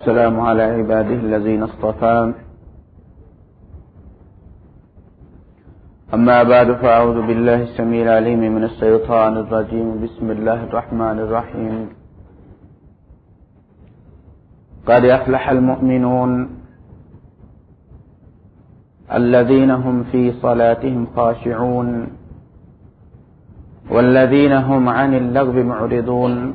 السلام على عباده الذين اصطفى أما بعد، فأعوذ بالله السميع العليم من الشيطان الرجيم. بسم الله الرحمن الرحيم. قد أفلح المؤمنون الذين هم في صلاتهم خاشعون والذين هم عن اللغب معرضون.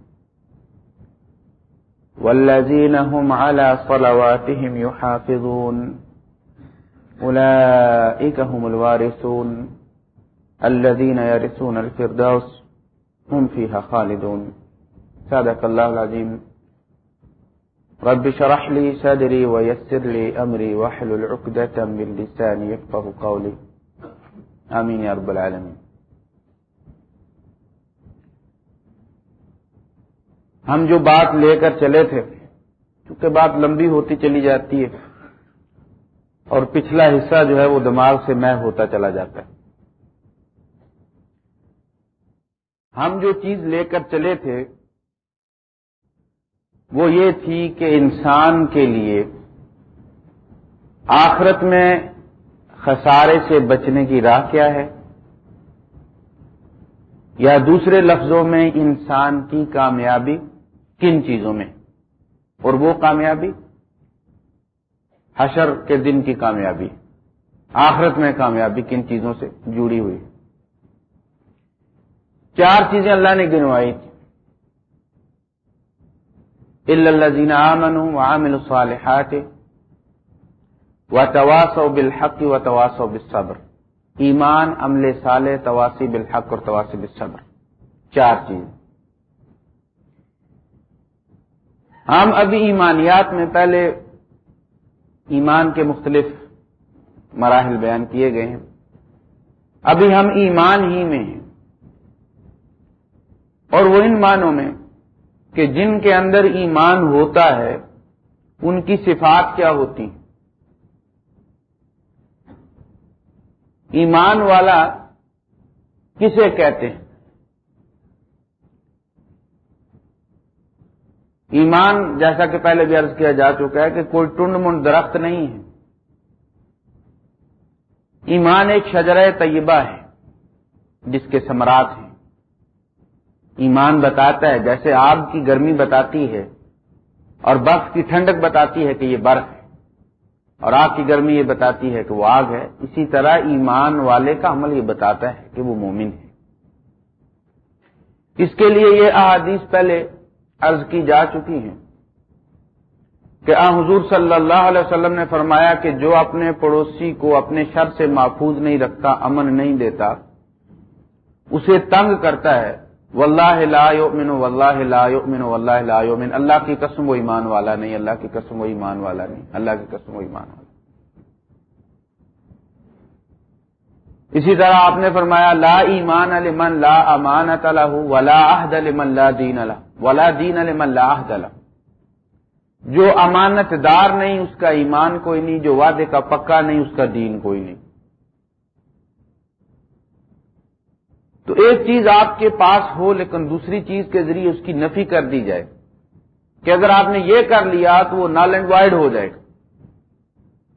والذين هم على صلواتهم يحافظون أولئك هم الوارثون. الذين يرثون الفردوس هم فيها خالدون. صدق الله العظيم رب شرح لي صدري ويسر لي أمري وحل العقدة من لساني يفقه قولي آمين يا رب العالمين ہم جو بات لے کر چلے تھے، چونکہ بات لمبی ہوتی چلی جاتی ہے، اور پچھلا حصہ جو ہے وہ دماغ سے میں ہوتا چلا جاتا ہے۔ ہم جو چیز لے کر چلے تھے، وہ یہ تھی کہ انسان کے لیے آخرت میں خسارے سے بچنے کی راہ کیا ہے، یا دوسرے لفظوں میں انسان کی کامیابی۔ کن چیزوں میں؟ اور وہ کامیابی؟ حشر کے دن کی کامیابی، آخرت میں کامیابی کن چیزوں سے جڑی ہوئی؟ چار چیزیں اللہ نے گنوائی تھی۔ اللہ زین امن عامل الصالحات و تواسو بالحق و تواسو بالصبر۔ ایمان، عمل صالح تواسی بالحق اور تواسی بالصبر۔ چار چیز ہم ابھی ایمانیات میں پہلے ایمان کے مختلف مراحل بیان کیے گئے ہیں۔ ابھی ہم ایمان ہی میں ہیں۔ اور وہ ان معنوں میں کہ جن کے اندر ایمان ہوتا ہے، ان کی صفات کیا ہوتی ایمان والا کسے کہتے ہیں؟ ایمان جیسا کہ پہلے بھی عرض کیا جا چکا ہے کہ کوئی ٹنڈ منڈ درخت نہیں ہے۔ ایمان ایک شجر طیبہ ہے، جس کے سمراٹ ہیں۔ ایمان بتاتا ہے، جیسے آگ کی گرمی بتاتی ہے اور برف کی ٹھنڈک بتاتی ہے کہ یہ برف ہے۔ اور آگ کی گرمی یہ بتاتی ہے کہ وہ آگ ہے۔ اسی طرح ایمان والے کا عمل یہ بتاتا ہے کہ وہ مومن ہے۔ اس کے لیے یہ احادیث پہلے عرض کی جا چکی ہیں کہ آ حضور صلی اللہ علیہ وسلم نے فرمایا کہ جو اپنے پڑوسی کو اپنے شر سے محفوظ نہیں رکھتا، امن نہیں دیتا، اسے تنگ کرتا ہے، واللہ لا یؤمن، واللہ لا یؤمن، واللہ لا یؤمن، اللہ کی قسم و ایمان والا نہیں، اللہ کی قسم و ایمان والا نہیں، اللہ کی قسم و ایمان والا اسی طرح آپ نے فرمایا، لا ایمان لمن لا امانت له، ولا عهد لمن لا دین له۔ ولا دین لمن لا جو امانت دار نہیں، اس کا ایمان کوئی نہیں، جو وعدے کا پکا نہیں، اس کا دین کوئی نہیں۔ تو ایک چیز آپ کے پاس ہو، لیکن دوسری چیز کے ذریعے اس کی نفی کر دی جائے۔ کہ اگر آپ نے یہ کر لیا تو وہ نال اینڈ وائڈ ہو جائے گا۔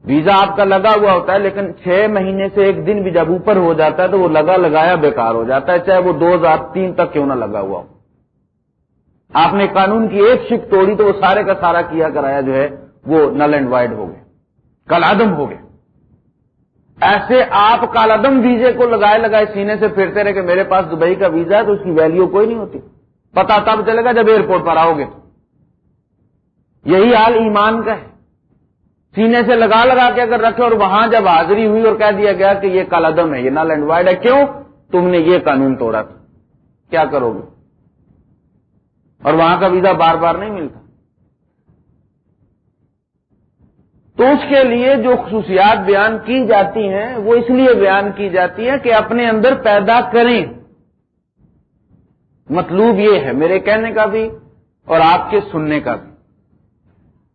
ویزا آپ کا لگا ہوا ہوتا ہے، لیکن چھ مہینے سے ایک دن بھی جب اوپر ہو جاتا ہے تو وہ لگا لگایا بیکار ہو جاتا ہے، چاہے وہ دو ہزار تین تک کیوں نہ لگا ہوا ہو۔ آپ نے قانون کی ایک شک توڑی تو وہ سارے کا سارا کیا کرایا جو ہے وہ نل اینڈ وائڈ ہو گئے کل عدم ہو گئے ایسے آپ کالعدم ویزے کو لگائے لگائے سینے سے پھرتے رہے کہ میرے پاس دبئی کا ویزا ہے تو اس کی ویلیو کوئی نہیں ہوتی۔ پتا تب چلے گا جب ایئرپورٹ پر آؤ گے۔ یہی حال ایمان کا ہے۔ سینے سے لگا لگا کے اگر رکھے اور وہاں جب حاضری ہوئی اور کہہ دیا گیا کہ یہ کالدم ہے، یہ نل اینڈ وائڈ ہے، کیوں؟ تم نے یہ قانون توڑا تھا۔ کیا کرو گے؟ اور وہاں کا ویزا بار بار نہیں ملتا۔ تو اس کے لیے جو خصوصیات بیان کی جاتی ہیں، وہ اس لیے بیان کی جاتی ہیں کہ اپنے اندر پیدا کریں۔ مطلوب یہ ہے میرے کہنے کا بھی اور آپ کے سننے کا بھی۔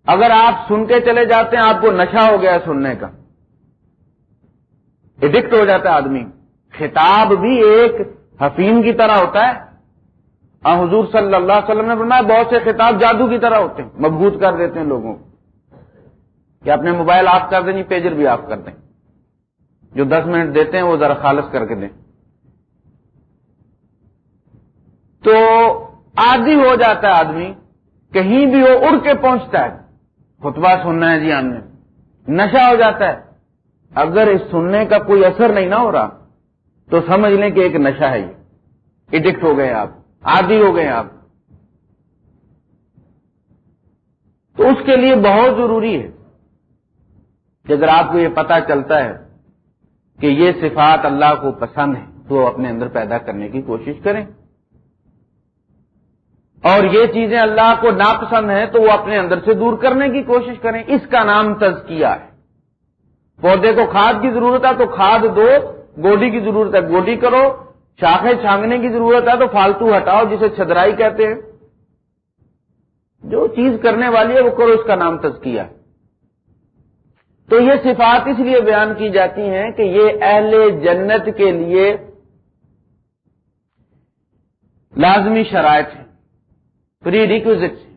اگر آپ سن کے چلے جاتے ہیں، آپ کو نشہ ہو گیا سننے کا۔ ایڈکٹ ہو جاتا ہے آدمی۔ خطاب بھی ایک حفیم کی طرح ہوتا ہے۔ حضور صلی اللہ علیہ وسلم نے فرمایا، بہت سے خطاب جادو کی طرح ہوتے ہیں مضبوط کر دیتے ہیں لوگوں کو، کہ اپنے موبائل آف کر دیں، پیجر بھی آف کر دیں، جو دس منٹ دیتے ہیں، وہ ذرا خالص کر کے دیں۔ تو آدھی ہو جاتا ہے آدمی، کہیں بھی وہ اڑ کے پہنچتا ہے۔ خطبہ سننا ہے جی آنے نشہ ہو جاتا ہے۔ اگر اس سننے کا کوئی اثر نہیں نہ ہو رہا، تو سمجھ لیں کہ ایک نشہ ہے یہ۔ ایڈکٹ ہو گئے آپ۔ آدھی ہو گئے آپ۔ تو اس کے لیے بہت ضروری ہے کہ اگر آپ کو یہ پتا چلتا ہے کہ یہ صفات اللہ کو پسند ہے تو اپنے اندر پیدا کرنے کی کوشش کریں۔ اور یہ چیزیں اللہ کو ناپسند ہیں، تو وہ اپنے اندر سے دور کرنے کی کوشش کریں۔ اس کا نام تزکیہ ہے۔ پودے کو کھاد کی ضرورت ہے، تو کھاد دو، گوڈی کی ضرورت ہے۔ گوڈی کرو شاخیں چھانگنے کی ضرورت ہے تو فالتو ہٹاؤ جسے چھدرائی کہتے ہیں۔ جو چیز کرنے والی ہے وہ کرو، اس کا نام تزکیہ۔ تو یہ صفات اس لیے بیان کی جاتی ہیں کہ یہ اہل جنت کے لیے لازمی شرائط ہے پری ریکوزٹ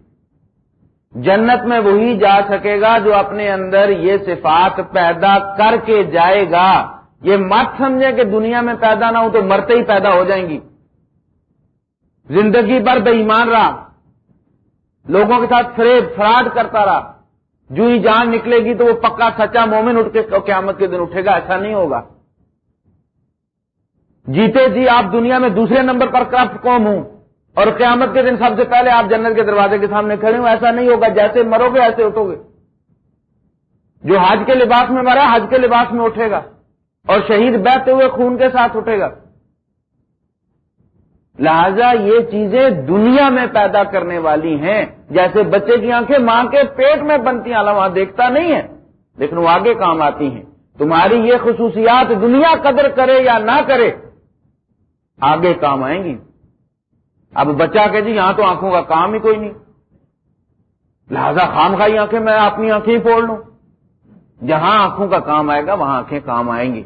جنت میں وہی جا سکے گا جو اپنے اندر یہ صفات پیدا کر کے جائے گا۔ یہ مت سمجھے کہ دنیا میں پیدا نہ ہو تو مرتے ہی پیدا ہو جائیں گی۔ زندگی بھر بے ایمان رہا۔ لوگوں کے ساتھ فریب، فراڈ کرتا رہا۔ جو ہی جان نکلے گی تو وہ پکا سچا مومن اٹھ کے قیامت کے دن اٹھے گا، ایسا نہیں ہوگا۔ جیتے جی آپ دنیا میں دوسرے نمبر پر کرپٹ قوم ہوں اور قیامت کے دن سب سے پہلے آپ جنت کے دروازے کے سامنے کھڑے ہوں، ایسا نہیں ہوگا۔ جیسے مرو گے، ایسے اٹھو گے۔ جو حج کے لباس میں مرا، حج کے لباس میں اٹھے گا۔ اور شہید بہتے ہوئے خون کے ساتھ اٹھے گا۔ لہذا یہ چیزیں دنیا میں پیدا کرنے والی ہیں، جیسے بچے کی آنکھیں ماں کے پیٹ میں بنتی ہیں وہاں دیکھتا نہیں ہے، لیکن وہ آگے کام آتی ہیں۔ تمہاری یہ خصوصیات دنیا قدر کرے یا نہ کرے، آگے کام آئیں گی۔ اب بچہ کہ جی یہاں تو آنکھوں کا کام ہی کوئی نہیں۔ لہذا خام خائی آنکھیں میں اپنی آنکھیں ہی پھوڑ لوں۔ جہاں آنکھوں کا کام آئے گا، وہاں آنکھیں کام آئیں گی۔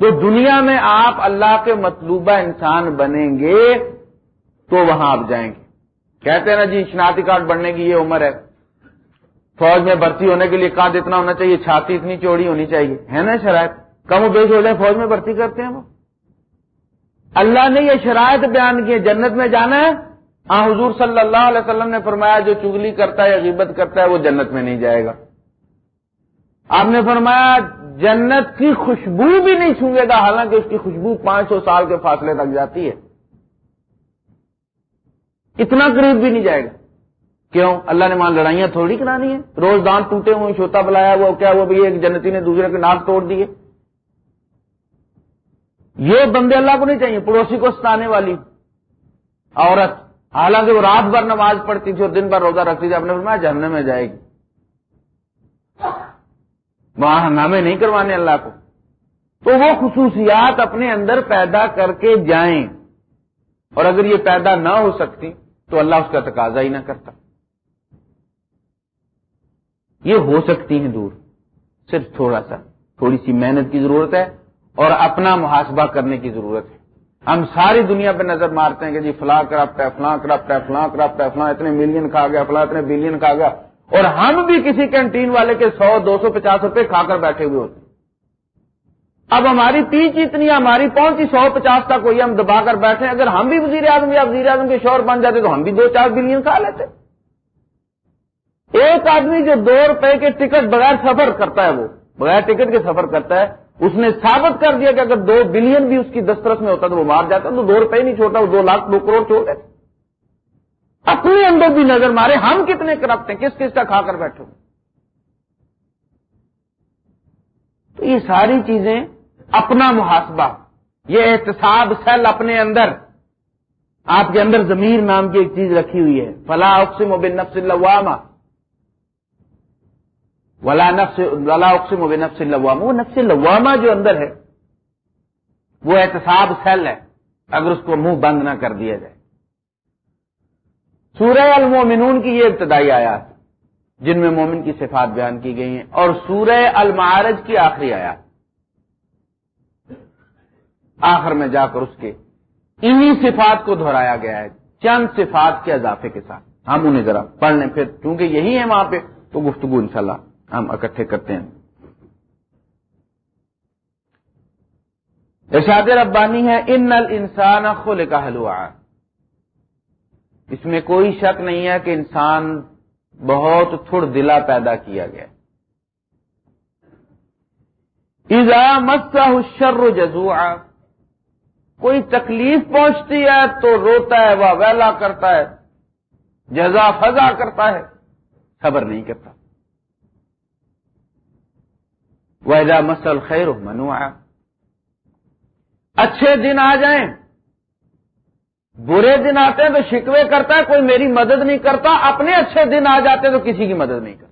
تو دنیا میں آپ اللہ کے مطلوبہ انسان بنیں گے تو وہاں آپ جائیں گے۔ کہتے ہیں نا جی شناختی کارڈ بننے کی یہ عمر ہے۔ فوج میں بھرتی ہونے کے لیے کاد اتنا ہونا چاہیے، چھاتی اتنی چوڑی ہونی چاہیے۔ ہے نا شرائط؟ کم و بیش ہو جائے فوج میں بھرتی کرتے ہیں وہ۔ اللہ نے یہ شرائط بیان کی جنت میں جانا ہے۔ ہاں حضور صلی اللہ علیہ وسلم نے فرمایا، جو چگلی کرتا ہے یا غیبت کرتا ہے، وہ جنت میں نہیں جائے گا۔ آپ نے فرمایا جنت کی خوشبو بھی نہیں چھوئے گا، حالانکہ اس کی خوشبو پانچ سو سال کے فاصلے تک جاتی ہے۔ اتنا قریب بھی نہیں جائے گا۔ کیوں؟ اللہ نے مان لڑائیاں تھوڑی کرانی ہے روز دان ٹوٹے ہوئے شوتا بلایا وہ کیا وہ بھی ایک جنتی نے دوسرے کے ناک توڑ دیے۔ یہ بندے اللہ کو نہیں چاہیے، پڑوسی کو ستانے والی۔ عورت، حالانکہ وہ رات بھر نماز پڑھتی تھی اور دن بھر روزہ رکھتی تھی اپنے فرمایا جھرنے میں جائے گی۔ وہاں ہنگامے نہیں کروانے اللہ کو۔ تو وہ خصوصیات اپنے اندر پیدا کر کے جائیں۔ اور اگر یہ پیدا نہ ہو سکتی، تو اللہ اس کا تقاضا ہی نہ کرتا۔ یہ ہو سکتی ہیں دور۔ صرف تھوڑا سا، تھوڑی سی محنت کی ضرورت ہے اور اپنا محاسبہ کرنے کی ضرورت ہے۔ ہم ساری دنیا پہ نظر مارتے ہیں کہ جی فلاں کرپٹ ہے، فلاں کرپٹ ہے، فلاں کرپٹ ہے، فلاں اتنے ملین کھا گیا، فلاں اتنے بلین کھا گیا۔ اور ہم بھی کسی کینٹین والے کے سو، دو سو، پچاس روپے کھا کر بیٹھے ہوئے ہوتے اب ہماری پیچ اتنی ہماری پہنچی سو، پچاس تک ہوئی، ہم دبا کر بیٹھے اگر ہم بھی وزیر اعظم یا وزیر اعظم کے شور بن جاتے تو ہم بھی دو چار بلین کھا لیتے۔ ایک آدمی جو دو روپے کے ٹکٹ بغیر سفر کرتا ہے وہ، بغیر ٹکٹ کے سفر کرتا ہے، اس نے ثابت کر دیا کہ اگر دو بلین بھی اس کی دسترس میں ہوتا تو وہ مار جاتا، تو دو روپے نہیں چھوڑتا، وہ دو لاکھ، دو کروڑ چھوڑ دیتے اپنے اندر بھی نظر مارے، ہم کتنے کرپٹ ہیں، کس کس کا کھا کر بیٹھے تو یہ ساری چیزیں اپنا محاسبہ، یہ احتساب سیل اپنے اندر۔ آپ کے اندر ضمیر نام کی ایک چیز رکھی ہوئی ہے۔ فلاح اقسم و بن نفس اللہ ولا نفس، ولا اقسم و نفس لوامہ وہ نفس لوامہ جو اندر ہے، وہ احتساب سیل ہے، اگر اس کو منہ بند نہ کر دیا جائے۔ سورہ المومنون کی یہ ابتدائی آیات، جن میں مومن کی صفات بیان کی گئی ہیں، اور سورہ المعارج کی آخری آیات۔ آخر میں جا کر اس کے انہی صفات کو دہرایا گیا ہے، چند صفات کے اضافے کے ساتھ۔ ہم انہیں ذرا پڑھ لیں، پھر چونکہ یہی ہے وہاں پہ، تو گفتگو انشاءاللہ ہم اکٹھے کرتے ہیں۔ ارشاد ربانی ہے، ان نل انسان خل کا اس میں کوئی شک نہیں ہے کہ انسان بہت تھوڑ دلا پیدا کیا گیا۔ ایزا مسا شر جزو کوئی تکلیف پہنچتی ہے تو روتا ہے، وہ ویلا کرتا ہے، جزا فضا کرتا ہے، خبر نہیں کرتا۔ وہ مسل خیر منو اچھے دن آ جائیں۔ برے دن آتے ہیں تو شکوے کرتا ہے، کوئی میری مدد نہیں کرتا، اپنے اچھے دن آ جاتے ہیں تو کسی کی مدد نہیں کرتا۔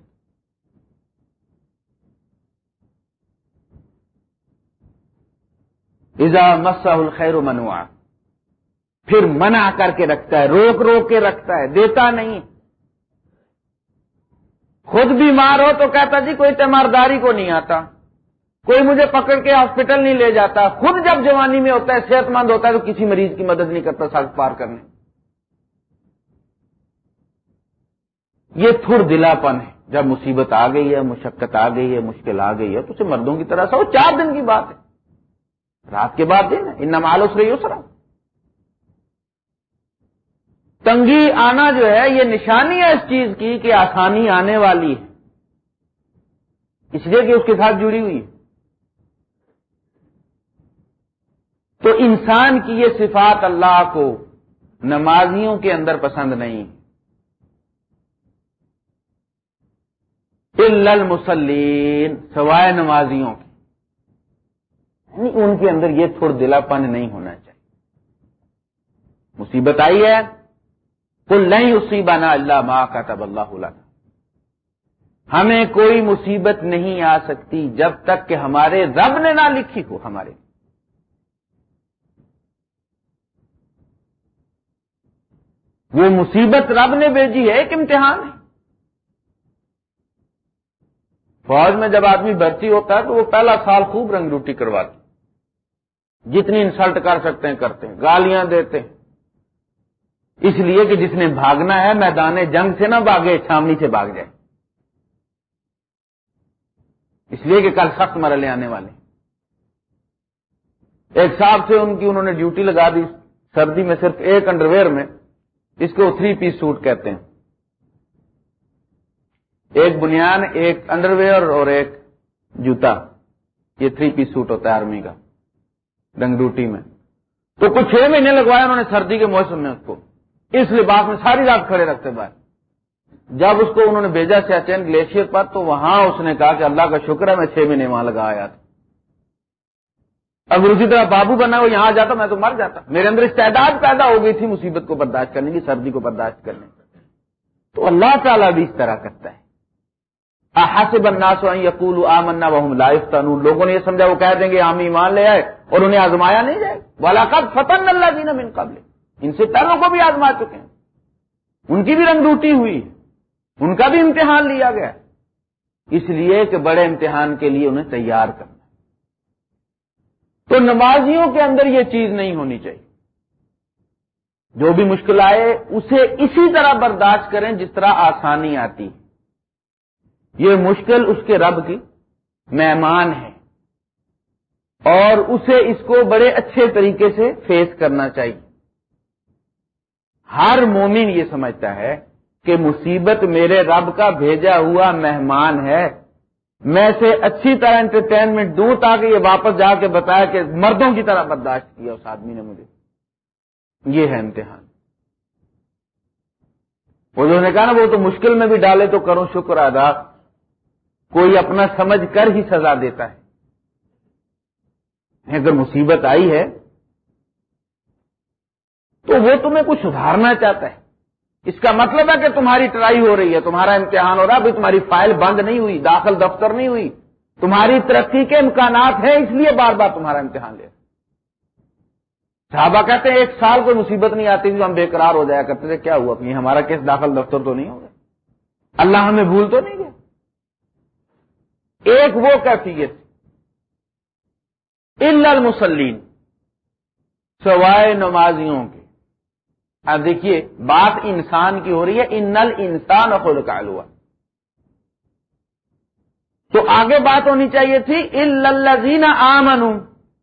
ایزا مسا الخیر منوا پھر منع کر کے رکھتا ہے، روک روک کے رکھتا ہے، دیتا نہیں۔ خود بیمار ہو تو کہتا جی کوئی تیمارداری کو نہیں آتا۔ کوئی مجھے پکڑ کے ہاسپٹل نہیں لے جاتا۔ خود جب جوانی میں ہوتا ہے صحت مند ہوتا ہے، تو کسی مریض کی مدد نہیں کرتا سڑک پار کرنے۔ یہ تھر دلا پن ہے۔ جب مصیبت آ گئی ہے، مشقت آ گئی ہے، مشکل آ گئی ہے، تو اسے مردوں کی طرح سے وہ چار دن کی بات ہے۔ رات کے بعد دن ہے۔ ان نمال اس رہی ہو سر تنگی آنا جو ہے، یہ نشانی ہے اس چیز کی کہ آسانی آنے والی ہے۔ اس لیے کہ اس کے ساتھ جڑی ہوئی ہے۔ تو انسان کی یہ صفات اللہ کو نمازیوں کے اندر پسند نہیں۔ المسلین سوائے نمازیوں کی یعنی ان کے اندر یہ تھوڑ دلا پن نہیں ہونا چاہیے۔ مصیبت آئی ہے۔ کل نہیں اسی بنا اللہ ماں کا تب اللہ ہمیں کوئی مصیبت نہیں آ سکتی جب تک کہ ہمارے رب نے نہ لکھی ہو ہمارے۔ وہ مصیبت رب نے بھیجی ہے، ایک امتحان ہے۔ فوج میں جب آدمی بھرتی ہوتا ہے تو وہ پہلا سال خوب رنگ روٹی کرواتی۔ جتنی انسلٹ کر سکتے ہیں، کرتے ہیں، گالیاں دیتے ہیں۔ اس لیے کہ جس نے بھاگنا ہے، میدان جنگ سے نہ بھاگے چھامنی سے بھاگ جائے۔ اس لیے کہ کل سخت مرلے آنے والے ایک صاحب سے ان کی انہوں نے ڈیوٹی لگا دی۔ سردی میں صرف ایک انڈرویئر میں اس کو تھری پیس سوٹ کہتے ہیں۔ ایک بنیان، ایک انڈر ویئر اور ایک جوتا۔ یہ تھری پیس سوٹ ہوتا ہے آرمی کا ڈنگروٹی میں۔ تو کچھ چھ مہینے لگوائے انہوں نے سردی کے موسم میں اس کو۔ اس لباس میں ساری رات کھڑے رکھتے باہر جب اس کو انہوں نے بھیجا سیاچین گلیشیئر پر، تو وہاں اس نے کہا کہ اللہ کا شکر ہے، میں چھ مہینے وہاں لگا آیا تھا۔ اگر اسی طرح بابو بنا وہ یہاں جاتا، میں تو مر جاتا۔ میرے اندر استعداد پیدا ہو گئی تھی مصیبت کو برداشت کرنے کی، سردی کو برداشت کرنے کی۔ تو اللہ تعالیٰ بھی اس طرح کرتا ہے۔ احاص بننا یقول آمنا وہ لائف تنور لوگوں نے یہ سمجھا، وہ کہہ دیں گے عام ایمان لے آئے اور انہیں آزمایا نہیں جائے۔ والاقات فتن اللہ جی من قبل ان سے پہلوں کو بھی آزما چکے ہیں۔ ان کی بھی رنگ روٹی ہوئی۔ ان کا بھی امتحان لیا گیا۔ اس لیے کہ بڑے امتحان کے لیے انہیں تیار کرنا۔ تو نمازیوں کے اندر یہ چیز نہیں ہونی چاہیے۔ جو بھی مشکل آئے اسے اسی طرح برداشت کریں جس طرح آسانی آتی۔ یہ مشکل اس کے رب کی مہمان ہے۔ اور اسے اس کو بڑے اچھے طریقے سے فیس کرنا چاہیے۔ ہر مومن یہ سمجھتا ہے کہ مصیبت میرے رب کا بھیجا ہوا مہمان ہے۔ میں سے اچھی طرح انٹرٹینمنٹ دوں تاکہ یہ واپس جا کے بتایا کہ مردوں کی طرح برداشت کیا اس آدمی نے مجھے۔ یہ ہے امتحان۔ وہ جو نے کہا نا وہ تو مشکل میں بھی ڈالے تو کروں، شکر ادا۔ کوئی اپنا سمجھ کر ہی سزا دیتا ہے۔ اگر مصیبت آئی ہے تو وہ تمہیں کچھ سدھارنا چاہتا ہے۔ اس کا مطلب ہے کہ تمہاری ٹرائی ہو رہی ہے، تمہارا امتحان ہو رہا ہے، ابھی تمہاری فائل بند نہیں ہوئی، داخل دفتر نہیں ہوئی۔ تمہاری ترقی کے امکانات ہیں، اس لیے بار بار تمہارا امتحان لے۔ صحابہ کہتے ہیں، ایک سال کوئی مصیبت نہیں آتی تھی ہم بے قرار ہو جایا کرتے تھے، کیا ہوا؟ کہ ہمارا کیس داخل دفتر تو نہیں ہوگا اللہ ہمیں بھول تو نہیں گیا۔ ایک وہ کیفیت ان المسلین سوائے نمازیوں کے۔ اب دیکھیے، بات انسان کی ہو رہی ہے ان نل انسان خود کا ہوا تو آگے بات ہونی چاہیے تھی الزین آمن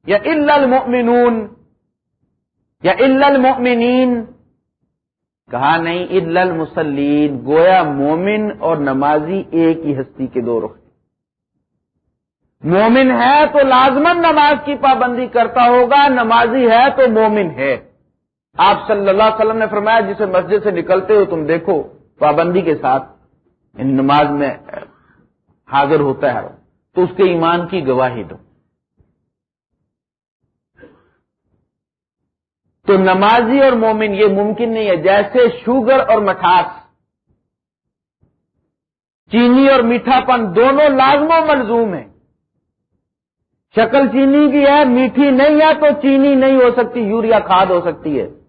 یا المؤمنون یا المؤمنین۔ کہا نہیں المسلین گویا مومن اور نمازی ایک ہی ہستی کے دو رخ۔ مومن ہے تو لازمن نماز کی پابندی کرتا ہوگا، نمازی ہے تو مومن ہے۔ آپ صلی اللہ علیہ وسلم نے فرمایا، جسے مسجد سے نکلتے ہو تم دیکھو پابندی کے ساتھ ان نماز میں حاضر ہوتا ہے تو اس کے ایمان کی گواہی دو۔ تو نمازی اور مومن یہ ممکن نہیں ہے، جیسے شوگر اور مٹھاس، چینی اور میٹھا پن دونوں لازم و ملزوم ہیں۔ شکل چینی کی ہے، میٹھی نہیں ہے تو چینی نہیں ہو سکتی، یوریا کھاد ہو سکتی ہے۔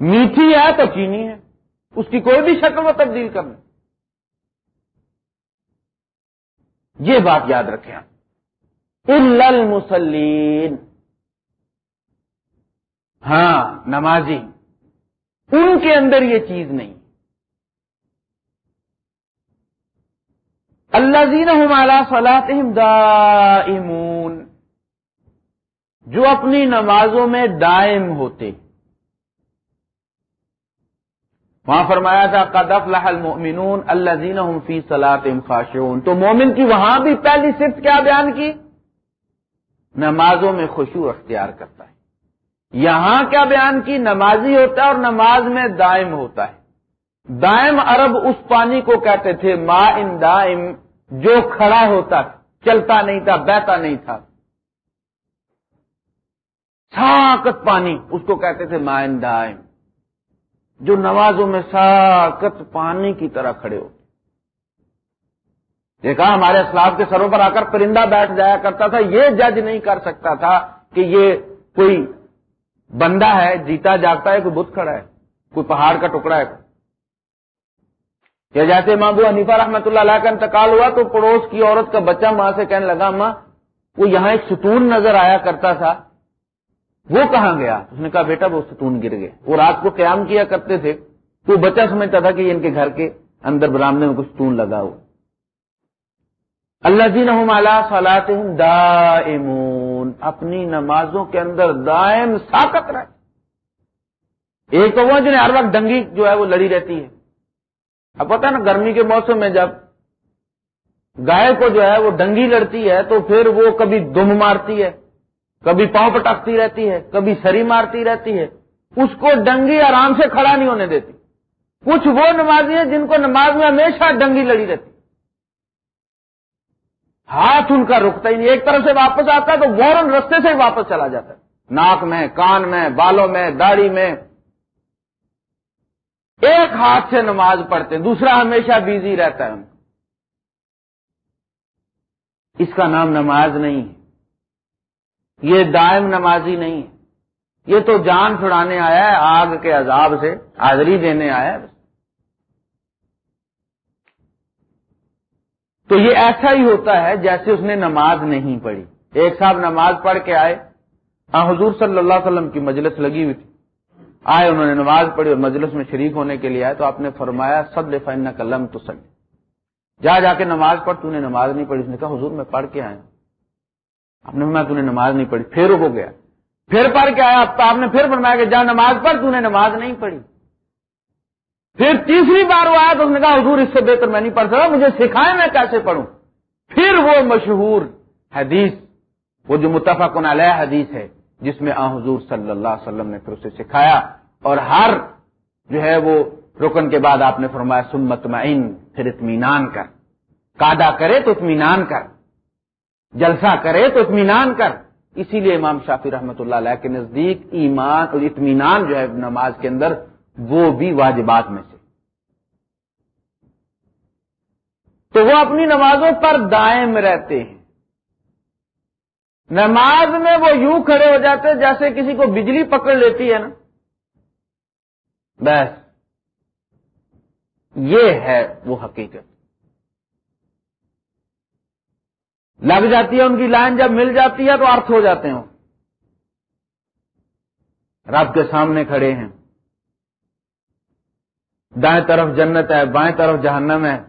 میٹھی ہے تو چینی ہے۔ اس کی کوئی بھی شکل وہ تبدیل کرنا یہ بات یاد رکھیں المسلین ہاں نمازی۔ ان کے اندر یہ چیز نہیں۔ اللہ زین ہمالا فلاطم دائمون۔ جو اپنی نمازوں میں دائم ہوتے۔ وہاں فرمایا تھا قدف لحل مومنون اللہ زین فی صلاحم خاشون تو مومن کی وہاں بھی پہلی صفت کیا بیان کی؟ نمازوں میں خوشو اختیار کرتا ہے۔ یہاں کیا بیان کی؟ نمازی ہوتا ہے اور نماز میں دائم ہوتا ہے۔ دائم عرب اس پانی کو کہتے تھے، ما ان دائم، جو کھڑا ہوتا چلتا نہیں تھا، بہتا نہیں تھا۔ ساکت پانی، اس کو کہتے تھے، ما ان دائم۔ جو نمازوں میں ساکت پانی کی طرح کھڑے ہو۔ دیکھا ہمارے اسلاف کے سروں پر آ کر پرندہ بیٹھ جایا کرتا تھا، یہ جج نہیں کر سکتا تھا کہ یہ کوئی بندہ ہے، جیتا جاگتا ہے، کوئی بت کھڑا ہے، کوئی پہاڑ کا ٹکڑا ہے۔ یا جیسے ماں بو حنیفہ رحمت اللہ علیہ کا انتقال ہوا تو پڑوس کی عورت کا بچہ ماں سے کہنے لگا، ماں، وہ یہاں ایک ستون نظر آیا کرتا تھا۔ وہ کہاں گیا؟ اس نے کہا، بیٹا وہ ستون گر گئے. وہ رات کو قیام کیا کرتے تھے۔ تو بچہ سمجھتا تھا کہ یہ ان کے گھر کے اندر برامنے میں کچھ ستون لگا ہو اللہ جی نہ دائمون، اپنی نمازوں کے اندر دائم ساکت رہے۔ ایک تو وہ جنہیں ہر وقت ڈنگی جو ہے وہ لڑی رہتی ہے۔ اب پتا ہے نا، گرمی کے موسم میں جب گائے کو جو ہے وہ ڈنگی لڑتی ہے تو پھر وہ کبھی دم مارتی ہے۔ کبھی پاؤں پٹکتی رہتی ہے کبھی سری مارتی رہتی ہے اس کو ڈنگی آرام سے کھڑا نہیں ہونے دیتی۔ کچھ وہ نمازی ہیں جن کو نماز میں ہمیشہ ڈنگی لڑی رہتی۔ ہاتھ ان کا رکتا ہی نہیں۔ ایک طرف سے واپس آتا ہے تو وورن رستے سے ہی واپس چلا جاتا ہے۔ ناک میں، کان میں، بالوں میں، داڑھی میں۔ ایک ہاتھ سے نماز پڑھتے ہیں، دوسرا ہمیشہ بیزی رہتا ہے۔ ان اس کا نام نماز نہیں۔ ہے یہ دائم نمازی نہیں ہے۔ یہ تو جان چھڑانے آیا ہے، آگ کے عذاب سے، حاضری دینے آیا ہے۔ تو یہ ایسا ہی ہوتا ہے جیسے اس نے نماز نہیں پڑھی۔ ایک صاحب نماز پڑھ کے آئے۔ ہاں حضور صلی اللہ علیہ وسلم کی مجلس لگی ہوئی تھی۔ آئے، انہوں نے نماز پڑھی اور مجلس میں شریک ہونے کے لیے آئے۔ تو آپ نے فرمایا سب لفن کلم تو سل جا جا کے نماز پڑھ، تو نے نماز نہیں پڑھی۔ اس نے کہا، حضور میں پڑھ کے آیا آپ نے فرمایا تو نے نماز نہیں پڑھی۔ پھر ہو گیا۔ پھر پڑھ کے آیا۔ آپ نے پھر فرمایا کہ جا نماز پڑھ تو نے نماز نہیں پڑھی۔ پھر تیسری بار وہ آیا تو اس نے کہا، حضور، اس سے بہتر میں نہیں پڑھ سکا مجھے سکھائے میں کیسے پڑھوں؟ پھر وہ مشہور حدیث، وہ جو متفق علیہ حدیث ہے، جس میں آ حضور صلی اللہ علیہ وسلم نے پھر اسے سکھایا۔ اور ہر جو ہے وہ رکن کے بعد آپ نے فرمایا سمت معین پھر اطمینان کر۔ کادا کرے تو اطمینان کر۔ جلسہ کرے تو اطمینان کر۔ اسی لیے امام شافی رحمۃ اللہ علیہ کے نزدیک ایمان اور اطمینان جو ہے نماز کے اندر، وہ بھی واجبات میں سے۔ تو وہ اپنی نمازوں پر دائم رہتے ہیں۔ نماز میں وہ یوں کھڑے ہو جاتے جیسے کسی کو بجلی پکڑ لیتی ہے نا۔ بس، یہ ہے وہ حقیقت۔ لگ جاتی ہے، ان کی لائن جب مل جاتی ہے تو ارتھ ہو جاتے ہیں رب کے سامنے کھڑے ہیں۔ دائیں طرف جنت ہے، بائیں طرف جہنم ہے۔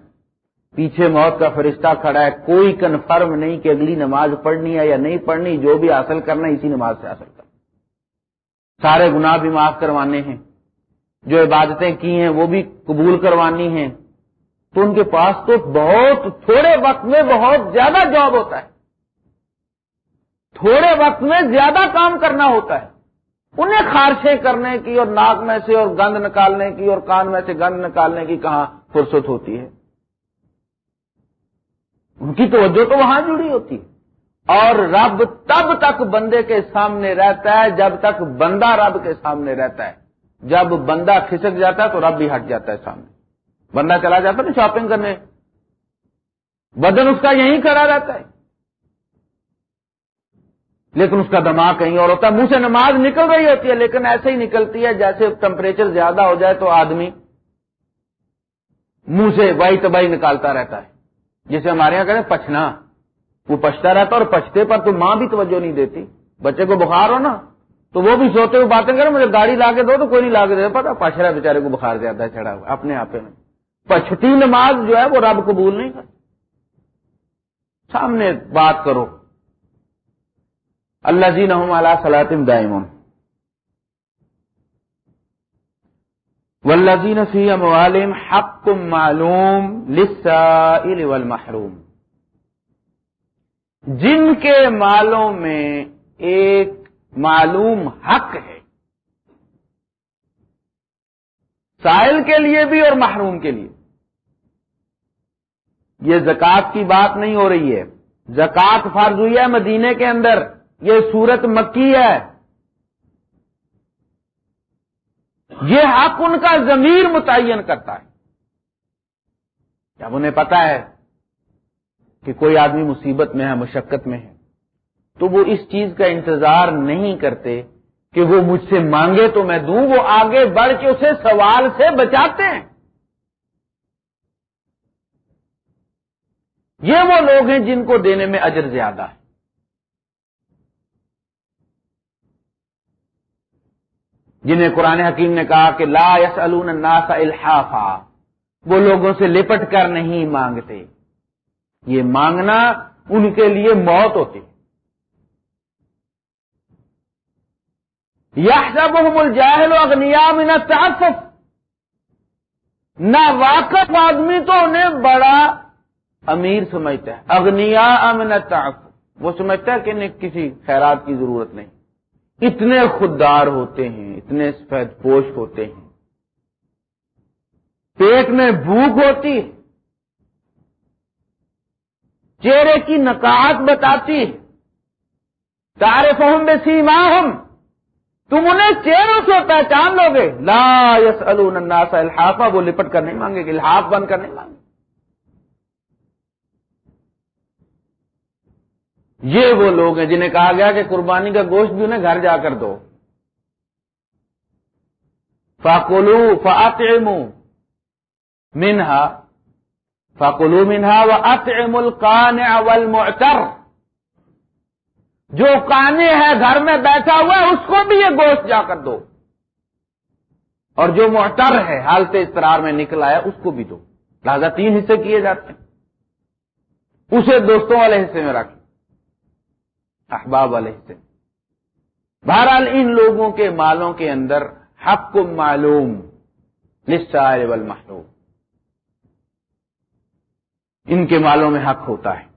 پیچھے موت کا فرشتہ کھڑا ہے۔ کوئی کنفرم نہیں کہ اگلی نماز پڑھنی ہے یا نہیں پڑھنی، جو بھی حاصل کرنا ہے اسی نماز سے حاصل کرنا۔ سارے گناہ بھی معاف کروانے ہیں۔ جو عبادتیں کی ہیں، وہ بھی قبول کروانی ہیں۔ تو ان کے پاس تو بہت تھوڑے وقت میں بہت زیادہ جاب ہوتا ہے۔ تھوڑے وقت میں زیادہ کام کرنا ہوتا ہے۔ انہیں خارشیں کرنے کی اور ناک میں سے اور گند نکالنے کی اور کان میں سے گند نکالنے کی کہاں فرصت ہوتی ہے۔ ان کی توجہ تو وہاں جڑی ہوتی ہے۔ اور رب تب تک بندے کے سامنے رہتا ہے جب تک بندہ رب کے سامنے رہتا ہے۔ جب بندہ کھسک جاتا ہے تو رب بھی ہٹ جاتا ہے سامنے۔ بندہ چلا جاتا نا شاپنگ کرنے۔ بدن اس کا یہیں کھڑا رہتا ہے۔ لیکن اس کا دماغ کہیں اور ہوتا ہے۔ منہ سے نماز نکل رہی ہوتی ہے، لیکن ایسے ہی نکلتی ہے جیسے ٹمپریچر زیادہ ہو جائے تو آدمی منہ سے وائی تباہی نکالتا رہتا ہے۔ جسے ہمارے یہاں کہتے ہیں پچنا وہ پچتا رہتا اور پچتے پر تو ماں بھی توجہ نہیں دیتی۔ بچے کو بخار ہو نا، تو وہ بھی سوتے ہوئے باتیں کریں مجھے گاڑی لا کے دو تو کوئی نہیں لا کے دے پتا پچ رہا بےچارے کو بخار زیادہ ہے، چڑھا ہوا اپنے آپ میں پچھتی نماز جو ہے وہ رب قبول نہیں کر سامنے بات کرو۔ اللہ جی نہ سلاطم دائم والذین فی اموالہم حق معلوم للسائل والمحروم۔ جن کے مالوں میں ایک معلوم حق ہے سائل کے لیے بھی اور محروم کے لیے یہ زکات کی بات نہیں ہو رہی ہے زکات فرض ہوئی ہے مدینے کے اندر یہ سورت مکی ہے یہ حق ان کا ضمیر متعین کرتا ہے جب انہیں پتا ہے کہ کوئی آدمی مصیبت میں ہے مشقت میں ہے تو وہ اس چیز کا انتظار نہیں کرتے کہ وہ مجھ سے مانگے تو میں دوں، وہ آگے بڑھ کے اسے سوال سے بچاتے ہیں۔ یہ وہ لوگ ہیں جن کو دینے میں اجر زیادہ ہے۔ جنہیں قرآن حکیم نے کہا کہ لا یس الناس الحافا، وہ لوگوں سے لپٹ کر نہیں مانگتے۔ یہ مانگنا ان کے لیے موت ہوتی۔ یا سب الجاہل اغنیا من التعفف۔ نہ واقف آدمی تو انہیں بڑا امیر سمجھتا ہے اگنیا امن التعفف۔ وہ سمجھتا ہے کہ انہیں کسی خیرات کی ضرورت نہیں۔ اتنے خوددار ہوتے ہیں، اتنے سفید پوش ہوتے ہیں۔ پیٹ میں بھوک ہوتی چہرے کی نکات بتاتی تارے فہم بے سیما ہم تم انہیں چہروں سے پہچان لو گے۔ لا یس الناس الحافہ وہ لپٹ کر نہیں مانگے گے الحاف بن کر نہیں مانگے یہ وہ لوگ ہیں جنہیں کہا گیا کہ قربانی کا گوشت بھی انہیں گھر جا کر دو۔ فاکولو فاطم منہا۔ فاکولو منہا و اطعم القان اول جو کانے ہے گھر میں بیٹھا ہوا ہے، اس کو بھی یہ گوشت جا کر دو۔ اور جو معتر ہے، حالت استرار میں نکلا ہے اس کو بھی دو۔ لہذا تین حصے کیے جاتے ہیں۔ اسے دوستوں والے حصے میں رکھ۔ احباب علیہ سے بہرحال، ان لوگوں کے مالوں کے اندر حق کو معلوم لسائر والمحروم۔ ان کے مالوں میں حق ہوتا ہے۔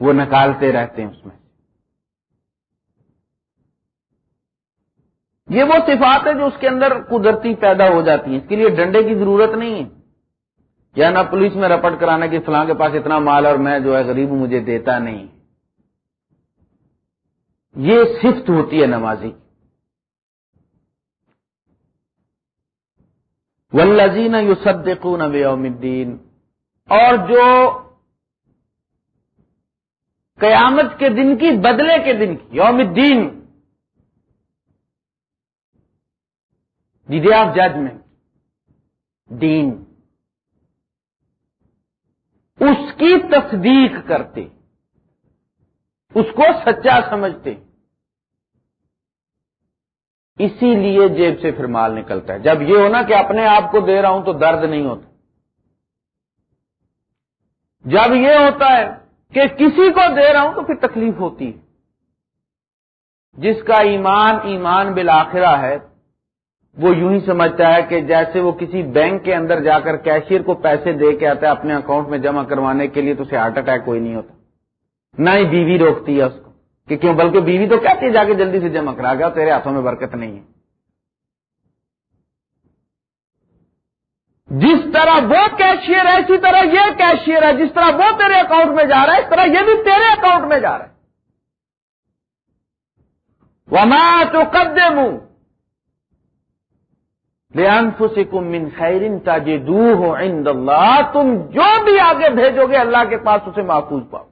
وہ نکالتے رہتے ہیں اس میں۔ یہ وہ صفات ہے جو اس کے اندر قدرتی پیدا ہو جاتی ہیں اس کے لیے ڈنڈے کی ضرورت نہیں ہے۔ یا نہ پولیس میں رپٹ کرانا کہ فلاں کے پاس اتنا مال اور میں جو ہے غریب مجھے دیتا نہیں۔ یہ صفت ہوتی ہے نمازی۔ ولزین یو صدقون یوم الدین اور جو قیامت کے دن کی، بدلے کے دن کی، یوم الدین۔ دی ڈے آف ججمنٹ دین۔ اس کی تصدیق کرتے۔ اس کو سچا سمجھتے۔ اسی لیے جیب سے پھر مال نکلتا ہے۔ جب یہ ہونا کہ اپنے آپ کو دے رہا ہوں تو درد نہیں ہوتا۔ جب یہ ہوتا ہے کہ کسی کو دے رہا ہوں تو پھر تکلیف ہوتی ہے۔ جس کا ایمان ایمان بالآخرہ ہے وہ یوں ہی سمجھتا ہے کہ جیسے وہ کسی بینک کے اندر جا کر کیشیئر کو پیسے دے کے آتا ہے اپنے اکاؤنٹ میں جمع کروانے کے لیے تو اسے ہارٹ اٹیک کوئی نہیں ہوتا۔ نہ ہی بیوی روکتی ہے اس کو۔ کہ کیوں؟ بلکہ بیوی تو کہتی ہے جا کے جلدی سے جمع کرا گیا تیرے ہاتھوں میں برکت نہیں ہے۔ جس طرح وہ کیشیئر ہے، اسی طرح یہ کیشیئر ہے۔ جس طرح وہ تیرے اکاؤنٹ میں جا رہا ہے، اس طرح یہ بھی تیرے اکاؤنٹ میں جا رہا ہے۔ وما تو من خیرن تاجدو ہو عند اللہ تم جو بھی آگے بھیجو گے اللہ کے پاس اسے محفوظ پاؤ۔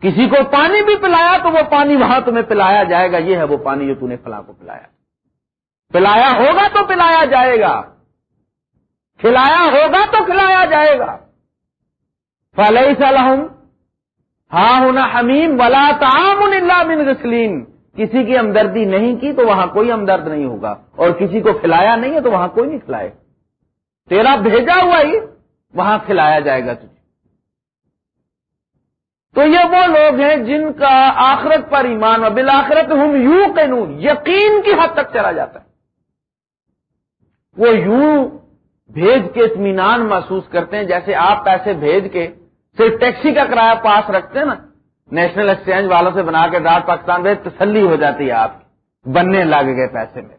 کسی کو پانی بھی پلایا تو وہ پانی وہاں تمہیں پلایا جائے گا، یہ ہے وہ پانی جو تم نے فلاں کو پلایا۔ پلایا ہوگا تو پلایا جائے گا۔ کھلایا ہوگا تو کھلایا جائے گا۔ فلح صلاحم ہاں ہونا حمیم، ولا تعام اللہ من غسلین کسی کی ہمدردی نہیں کی تو وہاں کوئی ہمدرد نہیں ہوگا اور کسی کو کھلایا نہیں ہے تو وہاں کوئی نہیں کھلائے تیرا بھیجا ہوا ہی وہاں کھلایا جائے گا تجھے۔ تو یہ وہ لوگ ہیں جن کا آخرت پر ایمان و بالآخرت ہم یوں قانون یقین کی حد تک چلا جاتا ہے۔ وہ یوں بھیج کے اطمینان محسوس کرتے ہیں جیسے آپ پیسے بھیج کے صرف ٹیکسی کا کرایہ پاس رکھتے ہیں نا۔ نیشنل ایکسچینج والوں سے بنا کے ڈاٹ پاکستان میں تسلی ہو جاتی ہے آپ بننے لگ گئے پیسے میں۔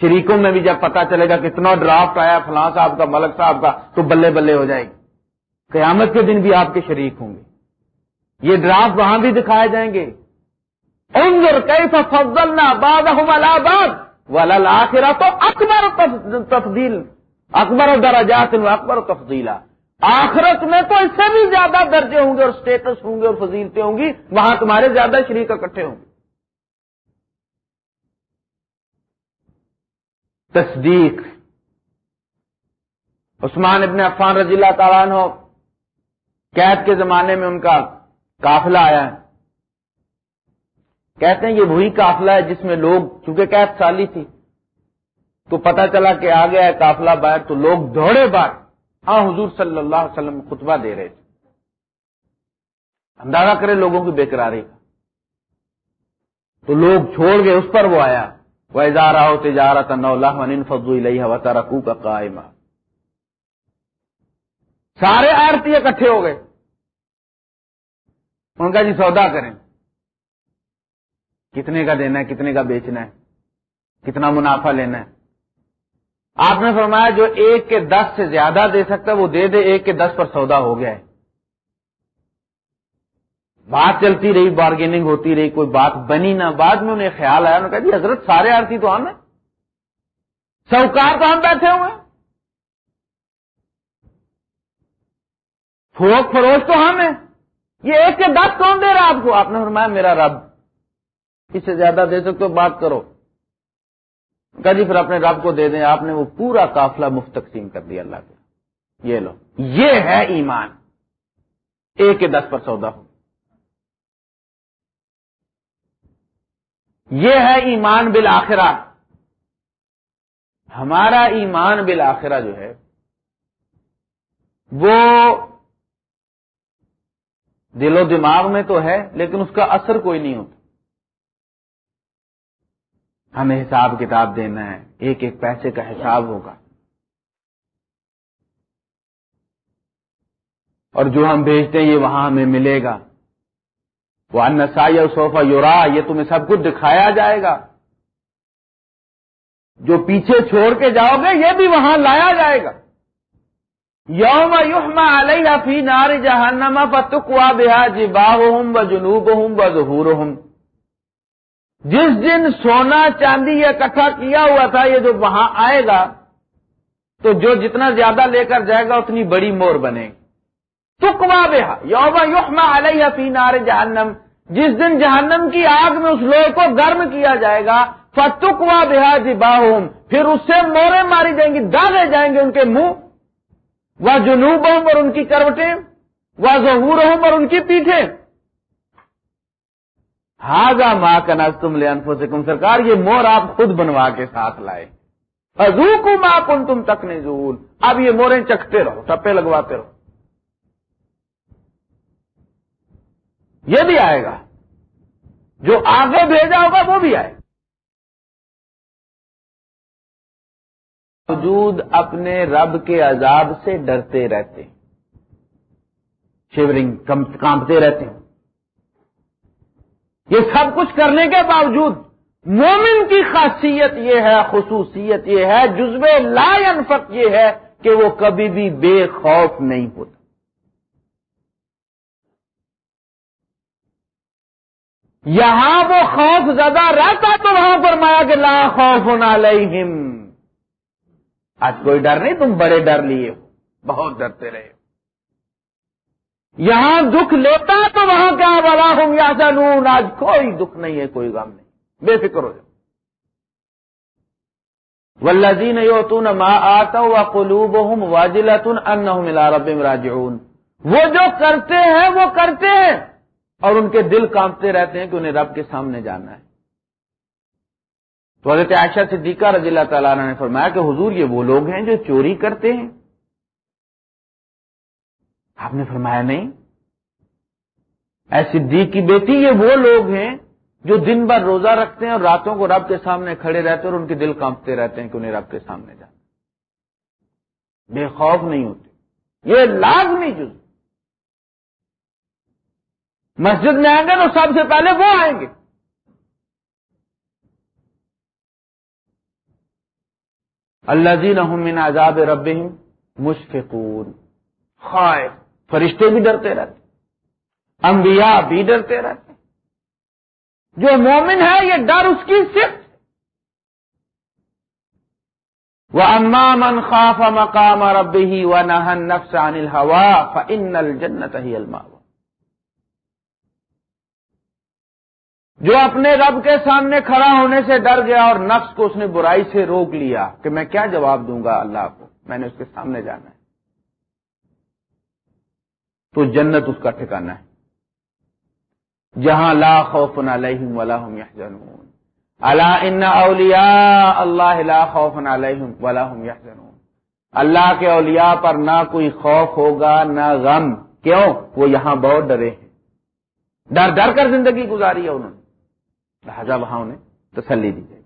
شریکوں میں بھی جب پتا چلے گا کتنا ڈرافٹ آیا، فلاں صاحب کا، ملک صاحب کا، تو بلے بلے ہو جائے گی۔ قیامت کے دن بھی آپ کے شریک ہوں گے۔ یہ ڈرافٹ وہاں بھی دکھائے جائیں گے۔ انظر کئی فضلنا بعضهم والا آخرا تو اکبر تفضیل۔ اکبر درجات اکبر تفضیلا آخرت میں تو اس سے بھی زیادہ درجے ہوں گے اور سٹیٹس ہوں گے اور فضیلتیں ہوں گی، وہاں تمہارے زیادہ شریک اکٹھے ہوں گے۔ تصدیق۔ عثمان ابن عفان رضی اللہ تعالیٰ عنہ قید کے زمانے میں ان کا قافلہ آیا ہے۔ کہتے ہیں یہ وہی قافلہ ہے جس میں لوگ، چونکہ قید سالی تھی، تو پتہ چلا کہ آ گیا ہے قافلہ باہر، تو لوگ دوڑے باہر۔ ہاں حضور صلی اللہ علیہ وسلم خطبہ دے رہے تھے۔ اندازہ کرے لوگوں کی بےقراری کا تو لوگ چھوڑ گئے، اس پر وہ آیا۔ وہ اظہارا ہو تجارت فضو ہوا کا قائمہ سارے آرتی اکٹھے ہو گئے۔ ان کا جی سودا کریں۔ کتنے کا دینا ہے، کتنے کا بیچنا ہے، کتنا منافع لینا ہے۔ آپ نے فرمایا جو ایک کے دس سے زیادہ دے سکتا ہے، وہ دے دے، ایک کے دس پر سودا ہو گیا ہے۔ بات چلتی رہی بارگیننگ ہوتی رہی، کوئی بات بنی نہ، بعد میں انہیں خیال آیا، انہوں نے کہا جی حضرت سارے آرتی تو ہم ہیں۔ سوکار تو ہم بیٹھے ہوئے فروخت فروش تو ہم ہیں۔ یہ ایک کے دس کون دے رہا آپ کو؟ آپ نے فرمایا، میرا رب۔ اس سے زیادہ دے سکتے ہو، بات کرو۔ کہ جی پھر اپنے رب کو دے دیں، آپ نے وہ پورا قافلہ مفت تقسیم کر دیا اللہ کے۔ یہ لو۔ یہ ہے ایمان۔ ایک کے دس پر سودا ہو۔ یہ ہے ایمان بالآخرہ۔ ہمارا ایمان بالآخرہ جو ہے، وہ دل و دماغ میں تو ہے، لیکن اس کا اثر کوئی نہیں ہوتا۔ ہمیں حساب کتاب دینا ہے، ایک ایک پیسے کا حساب ہوگا۔ اور جو ہم بھیجتے ہیں، یہ وہاں ہمیں ملے گا۔ وہ انسا یا صوفہ یورا یہ تمہیں سب کچھ دکھایا جائے گا۔ جو پیچھے چھوڑ کے جاؤ گے، یہ بھی وہاں لایا جائے گا۔ یوم یحما علیہ فی نار جہنم فتقوا بہا جباہم و جنوبہم و ظہورہم جس دن سونا چاندی یہ اکٹھا کیا ہوا تھا، یہ جو وہاں آئے گا، تو جو جتنا زیادہ لے کر جائے گا، اتنی بڑی مور بنے۔ گی تکوا بہا، یوم یحما علیہ فی نار جہنم۔ جس دن جہنم کی آگ میں اس لوہے کو گرم کیا جائے گا فتکوا بہا جباہم۔ پھر اس سے مورے ماری جائیں گی، داغے جائیں گے ان کے منہ۔ وہ جنوب ہوں اور ان کی کروٹیں وہ ظہور ہوں اور ان کی پیٹھیں۔ ہاگا ماں کا ناز تم لے انفو سے کم سرکار، یہ مور آپ خود بنوا کے ساتھ لائے۔ ازو کو ماں کن تم تک نہیں ضرور اب یہ موریں چکھتے رہو، ٹپے لگواتے رہو۔ یہ بھی آئے گا۔ جو آگے بھیجا ہوگا، وہ بھی آئے۔ گا موجود اپنے رب کے عذاب سے ڈرتے رہتے۔ شیورنگ کانپتے رہتے۔ ہیں یہ سب کچھ کرنے کے باوجود مومن کی خاصیت یہ ہے، خصوصیت یہ ہے، جزو لا انفق یہ ہے کہ وہ کبھی بھی بے خوف نہیں ہوتا۔ یہاں وہ خوف زیادہ رہتا تو وہاں پر مایا کہ لا خوف ہونا لئی آج کوئی ڈر نہیں، تم بڑے ڈر لیے ہو، بہت ڈرتے رہے ہو۔ یہاں دکھ لیتا تو وہاں کیا والا ہوں یا سنون آج کوئی دکھ نہیں ہے، کوئی غم نہیں۔ بے فکر ہو جاؤ۔ ولزین یوتون ما آتا ہوا قلوب ہوں واجل ان رب راجعون۔ وہ جو کرتے ہیں، وہ کرتے ہیں۔ اور ان کے دل کانپتے رہتے ہیں کہ انہیں رب کے سامنے جانا ہے۔ تو حضرت عائشہ صدیقہ رضی اللہ تعالیٰ نے فرمایا کہ حضور، یہ وہ لوگ ہیں جو چوری کرتے ہیں۔ آپ نے فرمایا نہیں؟ اے صدیق کی بیٹی، یہ وہ لوگ ہیں جو دن بھر روزہ رکھتے ہیں اور راتوں کو رب کے سامنے کھڑے رہتے ہیں اور ان کے دل کانپتے رہتے ہیں کہ انہیں رب کے سامنے جانا بے خوف نہیں ہوتے۔ یہ لازمی جز۔ مسجد میں آئیں گے تو سب سے پہلے وہ آئیں گے۔ اللہ جی من عذاب رب مشفقون۔ خائف۔ فرشتے بھی ڈرتے رہتے انبیاء بھی ڈرتے رہتے جو مومن ہے، یہ ڈر اس کی صرف۔ وہ اما من خاف مقام رب ہی و نہن نفس عن الحوا فن الجنت ہی الما جو اپنے رب کے سامنے کھڑا ہونے سے ڈر گیا اور نفس کو اس نے برائی سے روک لیا، کہ میں کیا جواب دوں گا اللہ کو؟ میں نے اس کے سامنے جانا ہے۔ تو جنت اس کا ٹھکانا ہے۔ جہاں لا خوف علیہم ولا هم يحزنون الا ان اولیاء اللہ لا خوف علیہم ولا هم يحزنون اللہ کے اولیاء پر نہ کوئی خوف ہوگا، نہ غم۔ کیوں؟ وہ یہاں بہت ڈرے ہیں۔ ڈر ڈر کر زندگی گزاری ہے انہوں نے۔ لہذا وہاں انہیں تسلی دی جائے۔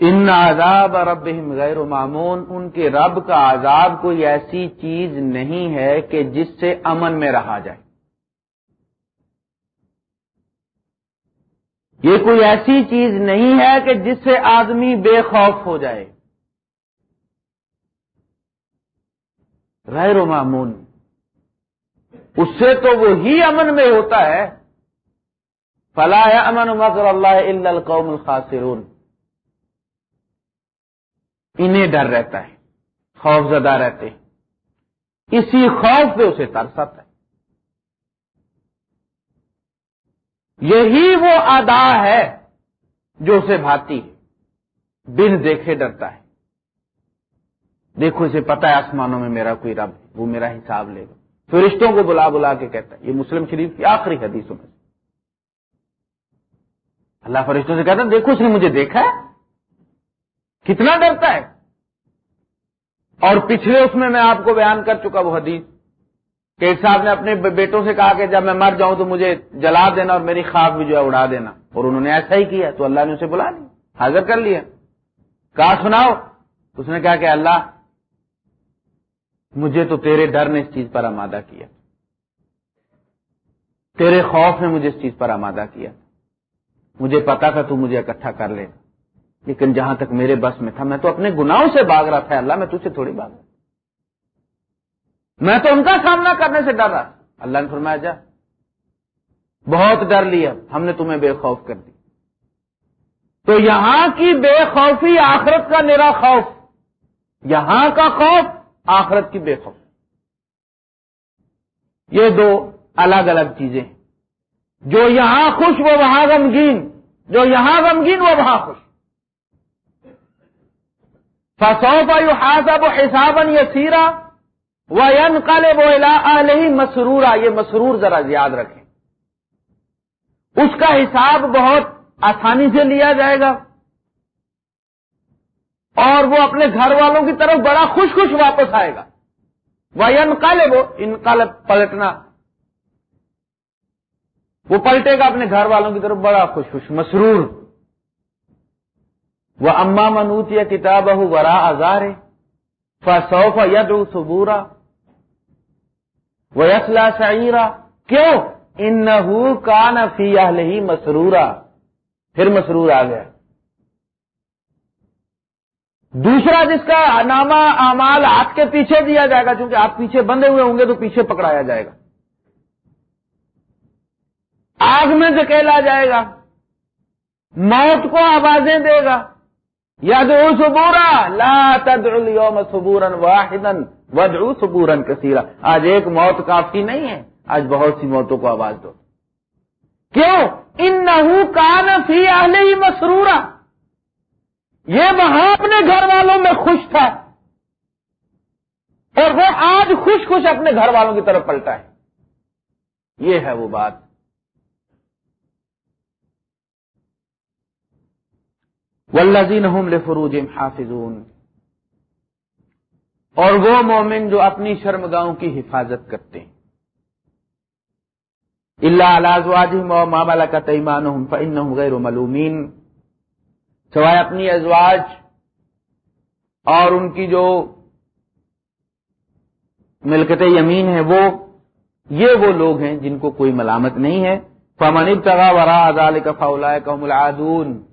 ان عذاب رب غیر معمون، ان کے رب کا عذاب کوئی ایسی چیز نہیں ہے کہ جس سے امن میں رہا جائے۔ یہ کوئی ایسی چیز نہیں ہے کہ جس سے آدمی بے خوف ہو جائے۔ غیر معمون۔ اس سے تو وہی امن میں ہوتا ہے۔ فلا امن مکر اللہ القوم الخاسرون۔ انہیں ڈر رہتا ہے، خوف زدہ رہتے ہیں۔ اسی خوف پہ اسے ترست ہے۔ یہی وہ ادا ہے جو اسے بھاتی ہے، بن دیکھے ڈرتا ہے۔ دیکھو، اسے پتا ہے آسمانوں میں میرا کوئی رب وہ میرا حساب لے گا۔ فرشتوں کو بلا بلا کے کہتا ہے، یہ مسلم شریف کی آخری حدیثوں میں اللہ فرشتوں سے کہتا ہے، دیکھو، اس نے مجھے دیکھا ہے۔ کتنا ڈرتا ہے؟ اور پچھلے اس میں میں آپ کو بیان کر چکا وہ حدیث کہ صاحب نے اپنے بیٹوں سے کہا کہ جب میں مر جاؤں تو مجھے جلا دینا اور میری خاک بھی جو ہے اڑا دینا۔ اور انہوں نے ایسا ہی کیا، تو اللہ نے اسے بلا لیا، حاضر کر لیا۔ کہا، سناؤ۔ اس نے کہا کہ اللہ، مجھے تو تیرے ڈر نے اس چیز پر آمادہ کیا۔ تیرے خوف نے مجھے اس چیز پر آمادہ کیا۔ مجھے پتا تھا تو مجھے اکٹھا کر لے۔ لیکن جہاں تک میرے بس میں تھا، میں تو اپنے گناہوں سے بھاگ رہا تھا۔ اللہ، میں تجھ سے تھوڑی بھاگ رہا میں تو ان کا سامنا کرنے سے ڈر رہا اللہ نے فرمایا، جا۔ بہت ڈر لیا۔ ہم نے تمہیں بے خوف کر دی تو یہاں کی بے خوفی آخرت کا میرا خوف۔ یہاں کا خوف آخرت کی بے خوف۔ یہ دو الگ الگ چیزیں۔ جو یہاں خوش، وہ وہاں غمگین۔ جو یہاں غمگین، وہ وہاں خوش۔ فسو یو حاصب و حسابن یہ سیرا وہ ان کالے مسرورا. یہ مسرور ذرا یاد رکھیں۔ اس کا حساب بہت آسانی سے لیا جائے گا۔ اور وہ اپنے گھر والوں کی طرف بڑا خوش خوش واپس آئے گا۔ وہ انقالے وہ پلٹنا۔ وہ پلٹے گا اپنے گھر والوں کی طرف بڑا خوش خوش مسرور۔ وہ اما منوت یا کتاب ہو ورا ازار فوف ید سبورا وہ یسلا شعیرہ کیوں؟ ان کا نفی ہی مسرورا۔ پھر مسرور آ گیا۔ دوسرا جس کا نامہ امال آپ کے پیچھے دیا جائے گا، چونکہ آپ پیچھے بندے ہوئے ہوں گے تو پیچھے پکڑایا جائے گا۔ آگ میں دکیلا جائے گا، موت کو آوازیں دے گا۔ یا سبورا لا تدعو اليوم سبورن واحدن ودعو سبورن کثیرا۔ آج ایک موت کافی نہیں ہے، آج بہت سی موتوں کو آواز دو۔ کیوں؟ ان نہ فی اہل ہی مسرورا۔ یہ وہاں اپنے گھر والوں میں خوش تھا۔ اور وہ آج خوش خوش اپنے گھر والوں کی طرف پلٹا ہے۔ یہ ہے وہ بات۔ ولزین فروج حافظون۔ اور وہ مومن جو اپنی شرمگاہوں کی حفاظت کرتے ہیں۔ اللہ مامالا کا تیمان غیر ملومین۔ سوائے اپنی ازواج اور ان کی جو ملکت یمین ہے وہ، یہ وہ لوگ ہیں جن کو کوئی ملامت نہیں ہے۔ فمن ابتغا ورا ادال کا فولا العادون۔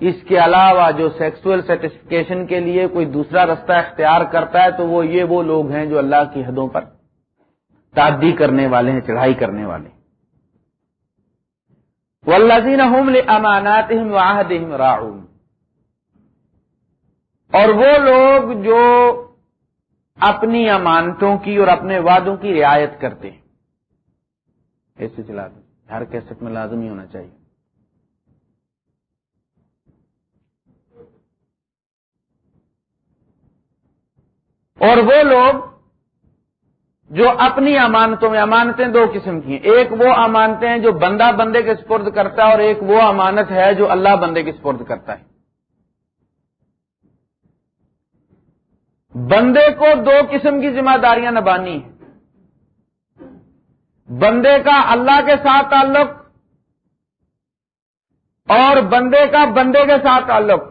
اس کے علاوہ جو سیکسول سیٹسفکیشن کے لیے کوئی دوسرا رستہ اختیار کرتا ہے تو وہ یہ وہ لوگ ہیں جو اللہ کی حدوں پر تعدی کرنے والے ہیں، چڑھائی کرنے والے والذین هم لاماناتهم وعهدهم راعون۔ اور وہ لوگ جو اپنی امانتوں کی اور اپنے وعدوں کی رعایت کرتے ہیں۔ ایسے چلا دیں۔ ہر کیسٹ میں لازم ہی ہونا چاہیے۔ اور وہ لوگ جو اپنی امانتوں میں، امانتیں دو قسم کی ہیں۔ ایک وہ امانتیں ہیں جو بندہ بندے کے سپرد کرتا ہے اور ایک وہ امانت ہے جو اللہ بندے کے سپرد کرتا ہے۔ بندے کو دو قسم کی ذمہ داریاں نبانی ہیں۔ بندے کا اللہ کے ساتھ تعلق اور بندے کا بندے کے ساتھ تعلق۔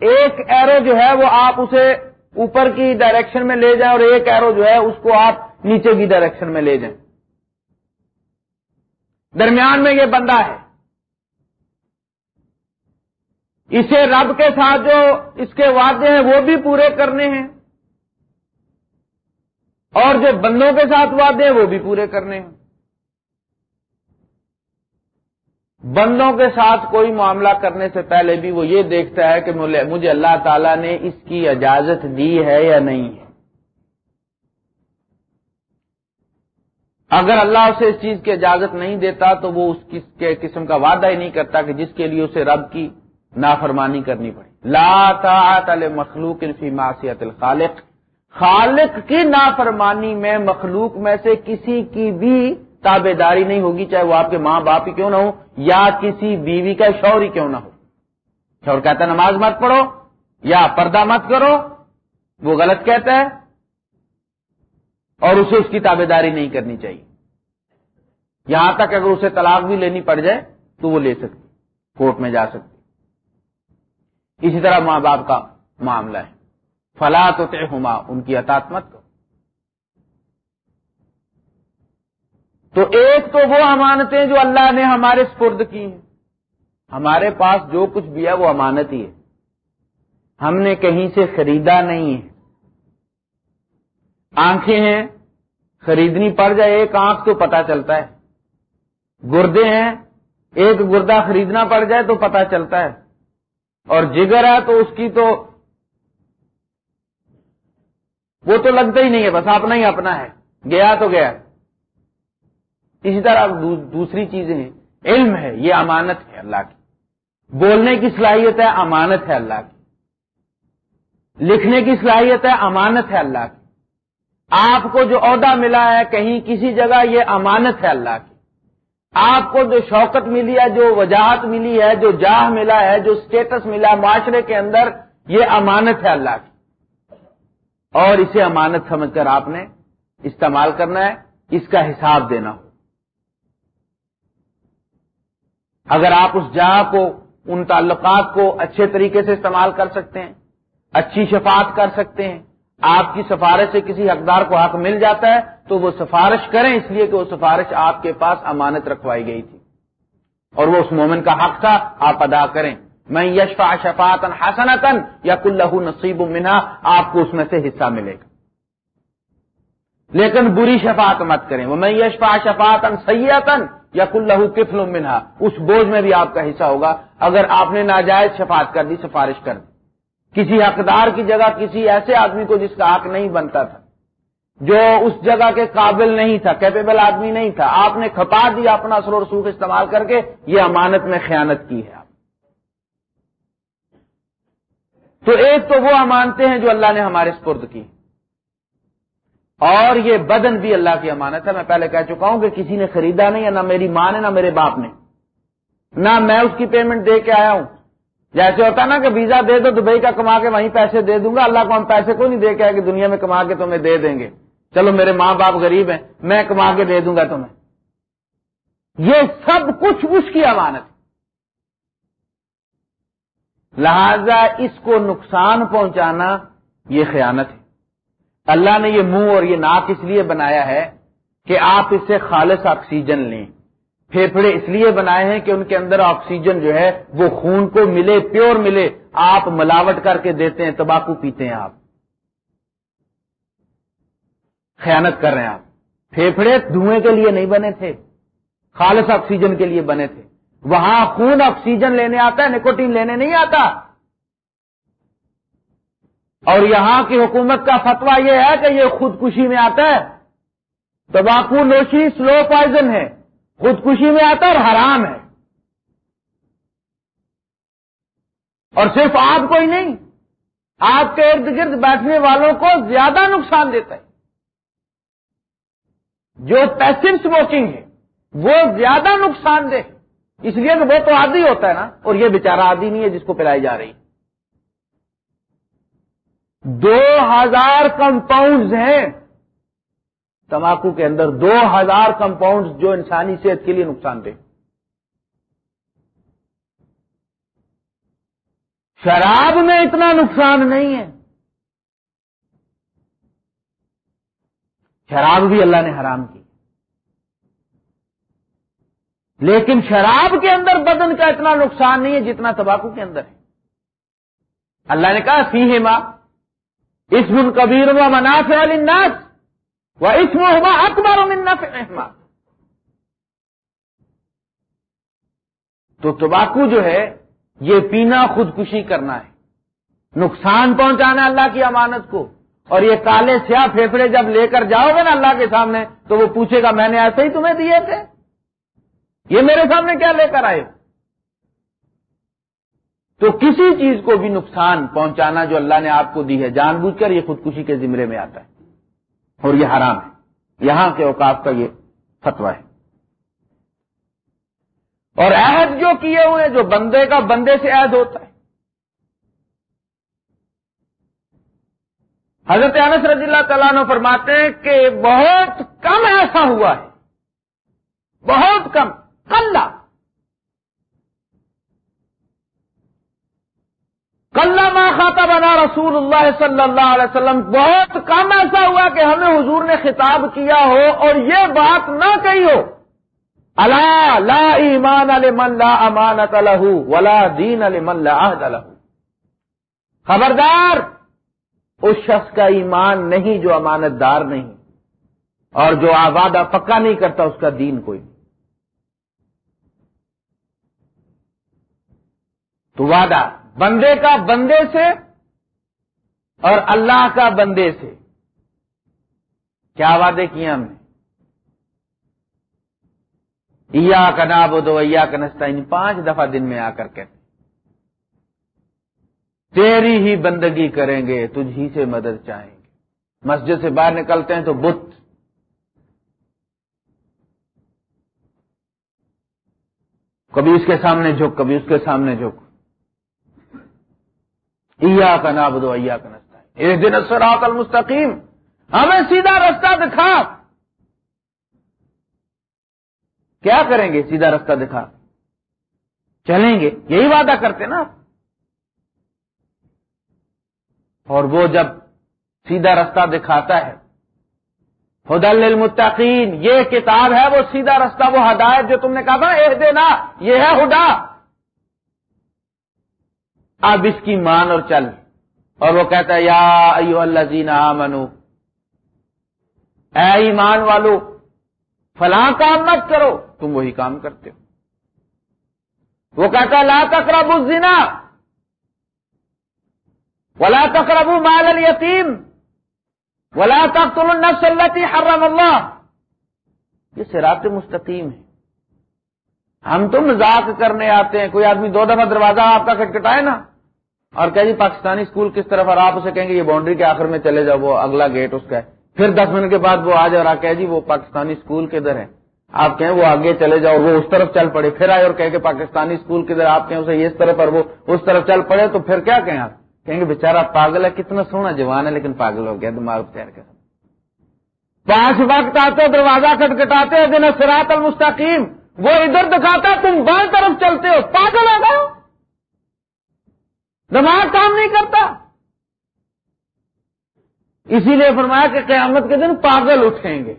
ایک ایرو جو ہے وہ آپ اسے اوپر کی ڈائریکشن میں لے جائیں اور ایک ایرو جو ہے اس کو آپ نیچے کی ڈائریکشن میں لے جائیں۔ درمیان میں یہ بندہ ہے۔ اسے رب کے ساتھ جو اس کے وعدے ہیں وہ بھی پورے کرنے ہیں۔ اور جو بندوں کے ساتھ وعدے ہیں وہ بھی پورے کرنے ہیں۔ بندوں کے ساتھ کوئی معاملہ کرنے سے پہلے بھی وہ یہ دیکھتا ہے کہ مجھے اللہ تعالیٰ نے اس کی اجازت دی ہے یا نہیں ہے۔ اگر اللہ اسے اس چیز کی اجازت نہیں دیتا تو وہ اس کے قسم کا وعدہ ہی نہیں کرتا کہ جس کے لیے اسے رب کی نافرمانی کرنی پڑے لا مخلوق فی معصیت الخالق۔ خالق کی نافرمانی میں مخلوق میں سے کسی کی بھی تابے داری نہیں ہوگی، چاہے وہ آپ کے ماں باپ ہی کیوں نہ ہو یا کسی بیوی کا شور ہی کیوں نہ ہو۔ شور کہتا ہے، نماز مت پڑھو یا پردہ مت کرو، وہ غلط کہتا ہے اور اسے اس کی تابے داری نہیں کرنی چاہیے۔ یہاں تک اگر اسے طلاق بھی لینی پڑ جائے تو وہ لے سکتی کورٹ میں جا سکتی اسی طرح ماں باپ کا معاملہ ہے۔ فلا تو ان کی اطاط مت تو ایک تو وہ امانتیں جو اللہ نے ہمارے سپرد کی ہیں۔ ہمارے پاس جو کچھ بھی ہے وہ امانت ہی ہے۔ ہم نے کہیں سے خریدا نہیں ہے۔ آنکھیں ہیں، خریدنی پڑ جائے، ایک آنکھ تو پتا چلتا ہے۔ گردے ہیں، ایک گردہ خریدنا پڑ جائے تو پتا چلتا ہے۔ اور جگر ہے تو اس کی تو وہ تو لگتا ہی نہیں ہے، بس اپنا ہی اپنا ہے۔ گیا تو گیا۔ اسی طرح دوسری چیزیں ہیں۔ علم ہے، یہ امانت ہے اللہ کی۔ بولنے کی صلاحیت ہے، امانت ہے اللہ کی۔ لکھنے کی صلاحیت ہے، امانت ہے اللہ کی۔ آپ کو جو عہدہ ملا ہے کہیں کسی جگہ، یہ امانت ہے اللہ کی۔ آپ کو جو شوکت ملی ہے، جو وجاہت ملی ہے، جو جاہ ملا ہے، جو اسٹیٹس ملا ہے معاشرے کے اندر، یہ امانت ہے اللہ کی۔ اور اسے امانت سمجھ کر آپ نے استعمال کرنا ہے، اس کا حساب دینا ہو۔ اگر آپ اس جہاں کو، ان تعلقات کو اچھے طریقے سے استعمال کر سکتے ہیں، اچھی شفاعت کر سکتے ہیں، آپ کی سفارش سے کسی حقدار کو حق مل جاتا ہے، تو وہ سفارش کریں اس لیے کہ وہ سفارش آپ کے پاس امانت رکھوائی گئی تھی۔ اور وہ اس مومن کا حق تھا، آپ ادا کریں۔ میں یشفا شفاطن حسنتن یا کل نصیب منہا، آپ کو اس میں سے حصہ ملے گا۔ لیکن بری شفاعت مت کریں۔ وہ میں یشفا شفاطن سیاتن یا کل لہو کفل منہا۔ اس بوجھ میں بھی آپ کا حصہ ہوگا۔ اگر آپ نے ناجائز شفاعت کر دی، سفارش کر دی۔ کسی حقدار کی جگہ کسی ایسے آدمی کو جس کا حق نہیں بنتا تھا، جو اس جگہ کے قابل نہیں تھا کیپیبل آدمی نہیں تھا، آپ نے کھپا دیا اپنا اثر و رسوخ استعمال کر کے، یہ امانت میں خیانت کی ہے آپ۔ تو ایک تو وہ امانتے ہیں جو اللہ نے ہمارے سپرد کی۔ اور یہ بدن بھی اللہ کی امانت ہے۔ میں پہلے کہہ چکا ہوں کہ کسی نے خریدا نہیں ہے، نہ میری ماں نے، نہ میرے باپ نے۔ نہ میں اس کی پیمنٹ دے کے آیا ہوں۔ جیسے ہوتا نا کہ ویزا دے دو، دبئی کا کما کے وہیں پیسے دے دوں گا۔ اللہ کو ہم پیسے کو نہیں دے کے آئے کہ دنیا میں کما کے تمہیں دے دیں گے۔ چلو، میرے ماں باپ غریب ہیں، میں کما کے دے دوں گا تمہیں۔ یہ سب کچھ اس کی امانت لہذا اس کو نقصان پہنچانا یہ خیانت ہے۔ اللہ نے یہ منہ اور یہ ناک اس لیے بنایا ہے کہ آپ اس سے خالص آکسیجن لیں۔ پھیپھڑے اس لیے بنائے ہیں کہ ان کے اندر آکسیجن جو ہے وہ خون کو ملے، پیور ملے۔ آپ ملاوٹ کر کے دیتے ہیں، تباکو پیتے ہیں آپ۔ خیانت کر رہے ہیں آپ۔ پھیپھڑے دھوئیں کے لیے نہیں بنے تھے، خالص آکسیجن کے لیے بنے تھے۔ وہاں خون آکسیجن لینے آتا ہے، نکوٹین لینے نہیں آتا۔ اور یہاں کی حکومت کا فتوا یہ ہے کہ یہ خودکشی میں آتا ہے۔ تباکو نوشی سلو پوائزن ہے۔ خودکشی میں آتا ہے اور حرام ہے۔ اور صرف آپ کو ہی نہیں آپ کے ارد گرد بیٹھنے والوں کو زیادہ نقصان دیتا ہے۔ جو پیسو اسموکنگ ہے، وہ زیادہ نقصان دہ۔ اس لیے کہ وہ تو عادی ہوتا ہے نا۔ اور یہ بیچارہ عادی نہیں ہے جس کو پلائی جا رہی۔ دو ہزار کمپاؤنڈز ہیں۔ تماکو کے اندر دو ہزار کمپاؤنڈ جو انسانی صحت کے لیے نقصان دہ۔ شراب میں اتنا نقصان نہیں ہے۔ شراب بھی اللہ نے حرام کی۔ لیکن شراب کے اندر بدن کا اتنا نقصان نہیں ہے جتنا تباکو کے اندر ہے۔ اللہ نے کہا سی ہے ماں اسم کبیر و مناف الناس وہ اسم ہوا اکبر و منف تو تباکو جو ہے، یہ پینا خودکشی کرنا ہے۔ نقصان پہنچانا اللہ کی امانت کو۔ اور یہ کالے سیاہ پھیپڑے جب لے کر جاؤ گے نا اللہ کے سامنے، تو وہ پوچھے گا، میں نے ایسے ہی تمہیں دیے تھے؟ یہ میرے سامنے کیا لے کر آئے تو کسی چیز کو بھی نقصان پہنچانا جو اللہ نے آپ کو دی ہے، جان بوجھ کر یہ خودکشی کے ذمرے میں آتا ہے۔ اور یہ حرام ہے۔ یہاں کے اوقاف کا یہ فتوا ہے۔ اور عہد جو کیے ہوئے جو بندے کا بندے سے عہد ہوتا ہے۔ حضرت انس رضی اللہ تعالیٰ نے فرماتے ہیں کہ بہت کم ایسا ہوا ہے۔ بہت کم۔ کل کل ماں خاطہ بنا رسول اللہ صلی اللہ علیہ وسلم، بہت کم ایسا ہوا کہ ہمیں حضور نے خطاب کیا ہو اور یہ بات نہ کہی ہو۔ اللہ لا ایمان علی من لا امانت لہو ولا دین علی من لا عہد لہو۔ خبردار، اس شخص کا ایمان نہیں جو امانت دار نہیں، اور جو آبادہ پکا نہیں کرتا، اس کا دین کوئی نہیں۔ تو وعدہ بندے کا بندے سے اور اللہ کا بندے سے۔ کیا وعدے کیے ہم نے؟ یا کا ناب دو ایا کا نستا ان پانچ دفعہ دن میں آ کر کہتے تیری ہی بندگی کریں گے، تجھ ہی سے مدد چاہیں گے۔ مسجد سے باہر نکلتے ہیں تو بت۔ کبھی اس کے سامنے جھک، کبھی اس کے سامنے جھک۔ ایا کا ناب ایا کا نستا ایک دن سراط المستقیم ہمیں سیدھا رستہ دکھا. کیا کریں گے سیدھا رستہ دکھا؟ چلیں گے. یہی وعدہ کرتے نا اور وہ جب سیدھا رستہ دکھاتا ہے خدل المتقین یہ کتاب ہے وہ سیدھا رستہ، وہ ہدایت جو تم نے کہا تھا اے دینا یہ ہے ہدا اب اس کی مان اور چل۔ اور وہ کہتا ہے، یا ایو اللہ جینا منو اے ایمان والو، فلاں کام مت کرو، تم وہی کام کرتے ہو۔ وہ کہتا لا تقرب الزنا ولا تقرب مال الیتیم ولا تقتل النفس التي حرم اللہ۔ یہ سرات مستقیم ہے۔ ہم تو مزاق کرنے آتے ہیں، کوئی آدمی دو دفعہ دروازہ آپ کا کٹکھٹائے نا۔ اور کہ جی پاکستانی اسکول کس طرف اور آپ اسے کہیں گے یہ باؤنڈری کے آخر میں چلے جاؤ، وہ اگلا گیٹ اس کا ہے۔ پھر دس منٹ کے بعد وہ آ جائے اور کہ جی وہ پاکستانی اسکول کدھر ہے آپ کہیں وہ آگے چلے جاؤ، وہ اس طرف چل پڑے، پھر آئے اور کہ پاکستانی اسکول کدھر، آپ کہیں اسے اس طرف اور وہ اس طرف چل پڑے، تو پھر کیا کہیں آپ؟ کہیں گے بےچارا پاگل ہے، کتنا سونا جوان ہے، لیکن پاگل ہو گیا، دماغ پیر کے پانچ وقت آتے دروازہ کٹکھٹاتے دن سرات المستقیم، وہ ادھر دکھاتا تم بائیں طرف چلتے ہو، پاگل ہو گئے۔ دماغ کام نہیں کرتا۔ اسی لیے فرمایا کہ قیامت کے دن پاگل اٹھیں گے۔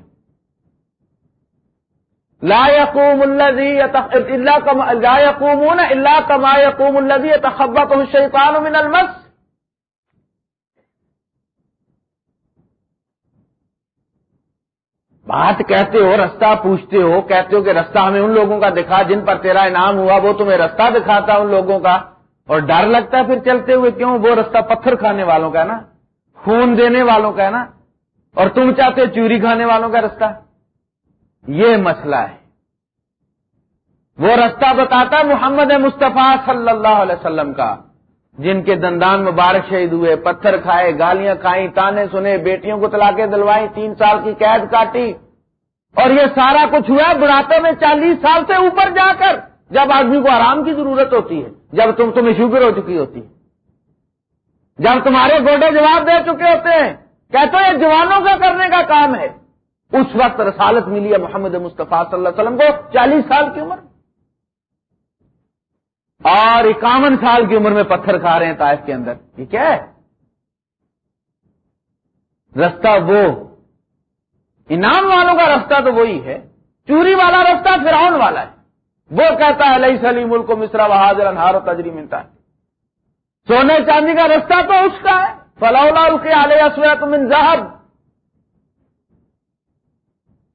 لا يقوم الذي الا كما لا يقومون الا كما يقوم من المس۔ بات کہتے ہو، رستہ پوچھتے ہو، کہتے ہو کہ رستہ ہمیں ان لوگوں کا دکھا، جن پر تیرا انعام ہوا، وہ تمہیں رستہ دکھاتا ان لوگوں کا۔ اور ڈر لگتا ہے پھر چلتے ہوئے کیوں؟ وہ رستہ پتھر کھانے والوں کا ہے نا؟ خون دینے والوں کا ہے نا؟ اور تم چاہتے چوری کھانے والوں کا رستہ؟ یہ مسئلہ ہے۔ وہ رستہ بتاتا محمد مصطفیٰ صلی اللہ علیہ وسلم کا، جن کے دندان مبارک شہید ہوئے، پتھر کھائے، گالیاں کھائیں، تانے سنے، بیٹیوں کو تلاقے دلوائی، تین سال کی قید کاٹی۔ اور یہ سارا کچھ ہوا، بڑھاپے میں چالیس سال سے اوپر جا کر۔ جب آدمی کو آرام کی ضرورت ہوتی ہے، جب تم تمہیں شوگر ہو چکی ہوتی ہے۔ جب تمہارے گوڈے جواب دے چکے ہوتے ہیں، کہتے ہیں جوانوں کا کرنے کا کام ہے۔ اس وقت رسالت ملی ہے محمد مصطفیٰ صلی اللہ علیہ وسلم کو، چالیس سال کی عمر۔ اور اکاون سال کی عمر میں پتھر کھا رہے ہیں طائف کے اندر۔ یہ کیا ہے؟ رستہ وہ۔ انعام والوں کا رستہ تو وہی ہے۔ چوری والا رستہ فرعون والا ہے۔ وہ کہتا ہے علیہ سلیم ملک کو مصرا بہادر انہار و تجری ملتا ہے سونے چاندی کا رستہ تو اس کا ہے۔ فلاح کے علیہ سویت من ذہب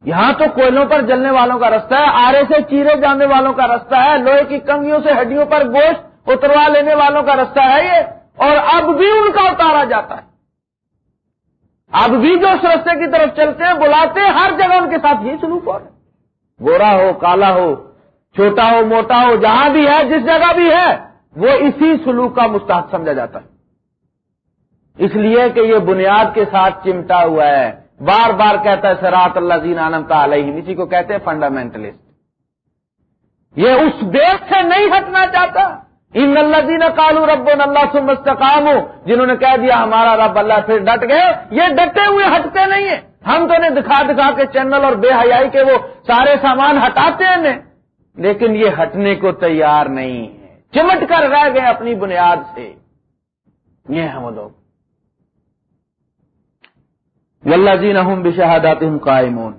یہاں تو کوئلوں پر جلنے والوں کا رستہ ہے، آرے سے چیرے جانے والوں کا رستہ ہے، لوہے کی کنگیوں سے ہڈیوں پر گوشت اتروا لینے والوں کا رستہ ہے یہ۔ اور اب بھی ان کا اتارا جاتا ہے۔ اب بھی جو اس رستے کی طرف چلتے ہیں، بلاتے ہیں، ہر جگہ ان کے ساتھ یہ سلوک ہو گورا ہو، کالا ہو چھوٹا ہو موٹا ہو، جہاں بھی ہے، جس جگہ بھی ہے، وہ اسی سلوک کا مستحق سمجھا جاتا ہے۔ اس لیے کہ یہ بنیاد کے ساتھ چمٹا ہوا ہے۔ بار بار کہتا ہے سرات اللہ زین آنمتا علیہ اسی کو کہتے ہیں فنڈامنٹلسٹ۔ یہ اس دیش سے نہیں ہٹنا چاہتا۔ ان اللہ زین کالو رب اللہ سے مستقام ہو جنہوں نے کہہ دیا، ہمارا رب اللہ سے ڈٹ گئے۔ یہ ڈٹے ہوئے، ہٹتے نہیں ہیں۔ ہم تو انہیں دکھا دکھا کے چینل اور بے حیائی کے وہ سارے سامان ہٹاتے ہیں۔ لیکن یہ ہٹنے کو تیار نہیں ہے۔ چمٹ کر رہ گئے اپنی بنیاد سے۔ یہ ہم لوگ۔ ولزین احم بشہادات قائمون۔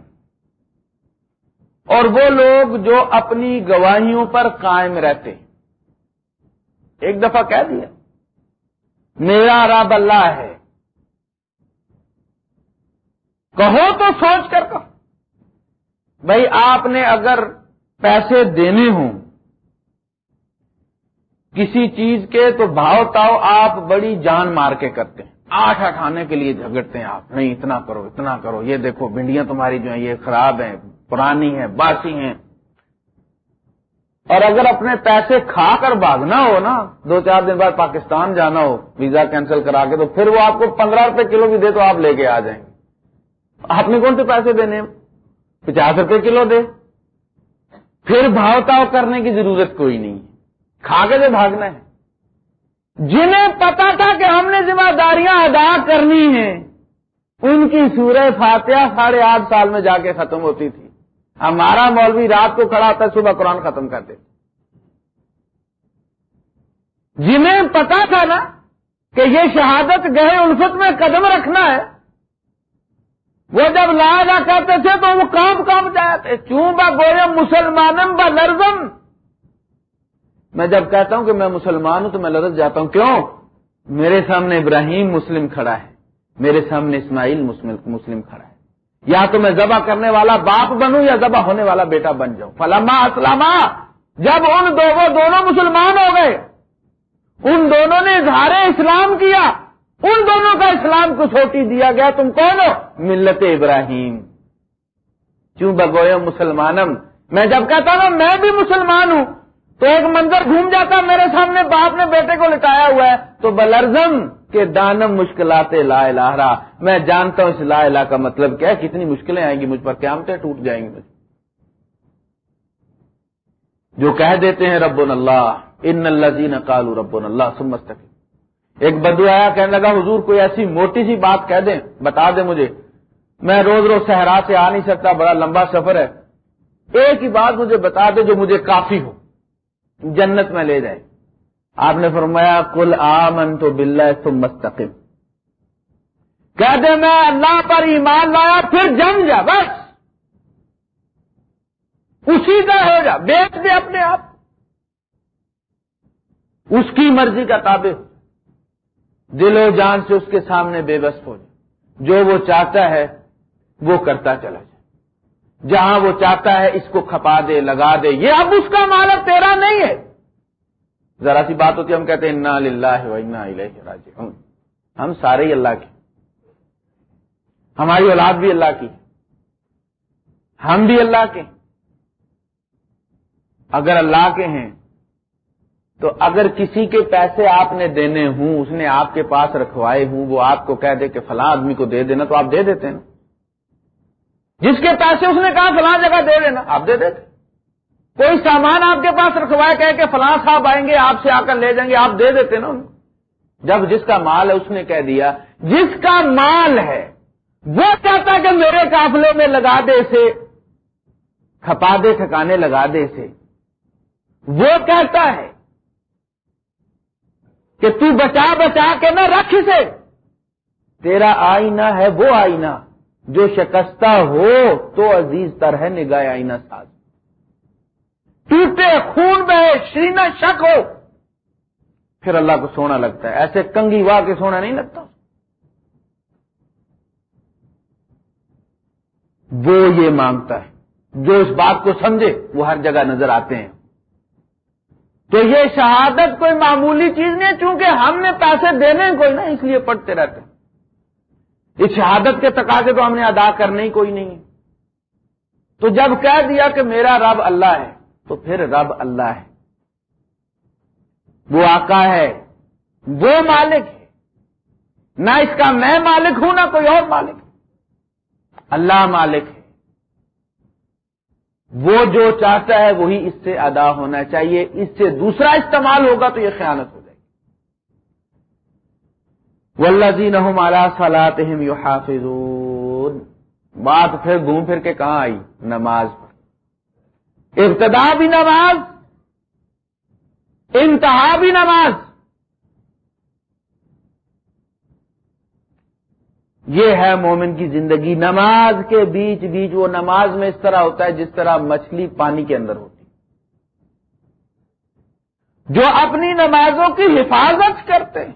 اور وہ لوگ جو اپنی گواہیوں پر قائم رہتے۔ ایک دفعہ کہہ دیا، میرا رب اللہ ہے۔ کہو تو سوچ کر کہو۔ بھائی آپ نے اگر پیسے دینے ہوں۔ کسی چیز کے تو بھاؤ تاؤ آپ بڑی جان مار کے کرتے ہیں۔ آٹھ اٹھانے کے لیے جھگڑتے ہیں آپ۔ نہیں، اتنا کرو اتنا کرو۔ یہ دیکھو، بھنڈیاں تمہاری جو ہیں، یہ خراب ہیں، پرانی ہیں، باسی ہیں۔ اور اگر اپنے پیسے کھا کر بھاگنا ہو نا، دو چار دن بعد پاکستان جانا ہو، ویزا کینسل کرا کے، تو پھر وہ آپ کو پندرہ روپے کلو بھی دے تو آپ لے کے آ جائیں۔ گے آپ نے کون سے پیسے دینے پچاس روپے کلو دے۔ پھر بھاؤ تاؤ کرنے کی ضرورت کوئی نہیں کھا کے جو بھاگنا ہے۔ جنہیں پتا تھا کہ ہم نے ذمہ داریاں ادا کرنی ہیں، ان کی سورہ فاتحہ ساڑھے آٹھ سال میں جا کے ختم ہوتی تھی۔ ہمارا مولوی رات کو کھڑا تھا صبح قرآن ختم کر دیتے جنہیں پتا تھا نا کہ یہ شہادت گئے الفت میں قدم رکھنا ہے وہ جب لا کرتے تھے تو وہ کام کام جاتے چوں با گویا مسلمانم با لرزم میں جب کہتا ہوں کہ میں مسلمان ہوں تو میں لرز جاتا ہوں۔ کیوں؟ میرے سامنے ابراہیم مسلم کھڑا ہے۔ میرے سامنے اسماعیل مسلم کھڑا ہے۔ یا تو میں ذبح کرنے والا باپ بنوں یا ذبح ہونے والا بیٹا بن جاؤں۔ فلاما اسلام جب ان دو دونوں مسلمان ہو گئے۔ ان دونوں نے اظہار اسلام کیا۔ ان دونوں کا اسلام کو چھوٹی دیا گیا، تم کون ہو؟ ملت ابراہیم۔ کیوں بگوئے مسلمانم؟ میں جب کہتا ہوں میں بھی مسلمان ہوں، تو ایک منظر گھوم جاتا، میرے سامنے باپ نے بیٹے کو لٹایا ہوا ہے، تو بلرزم کے دانم مشکلات لا الہ رہا۔ میں جانتا ہوں اس لا الہ کا مطلب کیا ہے، کتنی مشکلیں آئیں گی مجھ پر، قیامتیں ٹوٹ جائیں گی مجھ جو کہہ دیتے ہیں رب اللہ، ان اللہ جین کالو رب اللہ سمجھ ایک بدو آیا کہنے لگا، حضور، کوئی ایسی موٹی سی بات کہہ دیں، بتا دیں مجھے۔ میں روز روز صحرا سے آ نہیں سکتا، بڑا لمبا سفر ہے۔ ایک ہی بات مجھے بتا دے جو مجھے کافی ہو۔ جنت میں لے جائے آپ نے فرمایا کل آمن تو بلّہ تم مستقم کہہ دے، میں اللہ پر ایمان لایا، پھر جم جا، بس۔ اسی کا ہو جا، بیچ دے اپنے آپ۔ اس کی مرضی کا تابع۔ دل و جان سے اس کے سامنے بے بس ہو جائے۔ جو وہ چاہتا ہے، وہ کرتا چلا جائے۔ جہاں وہ چاہتا ہے، اس کو کھپا دے، لگا دے۔ یہ اب اس کا مالک تیرا نہیں ہے۔ ذرا سی بات ہوتی ہے، ہم کہتے ہیں، انا للہ ہم سارے ہی اللہ کے ہماری اولاد بھی اللہ کی۔ ہم بھی اللہ کے اگر اللہ کے ہیں تو اگر کسی کے پیسے آپ نے دینے ہوں، اس نے آپ کے پاس رکھوائے ہوں، وہ آپ کو کہہ دے کہ فلاں آدمی کو دے دینا، تو آپ دے دیتے ہیں جس کے پیسے اس نے کہا فلاں جگہ دے دینا، آپ دے دیتے کوئی سامان آپ کے پاس رکھوائے کہہ کہ فلاں صاحب آئیں گے، آپ سے آ کر لے جائیں گے، آپ دے دیتے نا۔ جب جس کا مال ہے، اس نے کہہ دیا، جس کا مال ہے، وہ کہتا کہ میرے قافلے میں لگا دے اسے، کھپا دے، ٹھکانے لگا دے اسے۔ وہ کہتا ہے کہ تو بچا بچا کے نہ رکھ اسے۔ تیرا آئینہ ہے وہ آئینہ، جو شکستہ ہو تو عزیز تر ہے نگاہ آئینہ ساز۔ ٹوٹے خون بہ شرینا شک ہو۔ پھر اللہ کو سونا لگتا ہے۔ ایسے کنگی واہ کے سونا نہیں لگتا۔ وہ یہ مانگتا ہے۔ جو اس بات کو سمجھے وہ ہر جگہ نظر آتے ہیں۔ تو یہ شہادت کوئی معمولی چیز نہیں چونکہ ہم نے پیسے دینے کوئی نا اس لیے پڑھتے رہتے ہیں۔ اس شہادت کے تقاضے تو ہم نے ادا کرنے ہی کوئی نہیں۔ ہے تو جب کہہ دیا کہ میرا رب اللہ ہے، تو پھر رب اللہ ہے۔ وہ آقا ہے، وہ مالک ہے۔ نہ اس کا میں مالک ہوں، نہ کوئی اور مالک۔ ہے اللہ مالک ہے۔ وہ جو چاہتا ہے وہی اس سے ادا ہونا چاہیے، اس سے دوسرا استعمال ہوگا تو یہ خیانت ہو ولزی نہ مالا سلاد یو بات پھر گھوم پھر کے کہاں آئی؟ نماز پر۔ ابتدا بھی نماز، انتہا بھی نماز۔ یہ ہے مومن کی زندگی۔ نماز کے بیچ بیچ وہ نماز میں اس طرح ہوتا ہے جس طرح مچھلی پانی کے اندر ہوتی جو اپنی نمازوں کی حفاظت کرتے ہیں،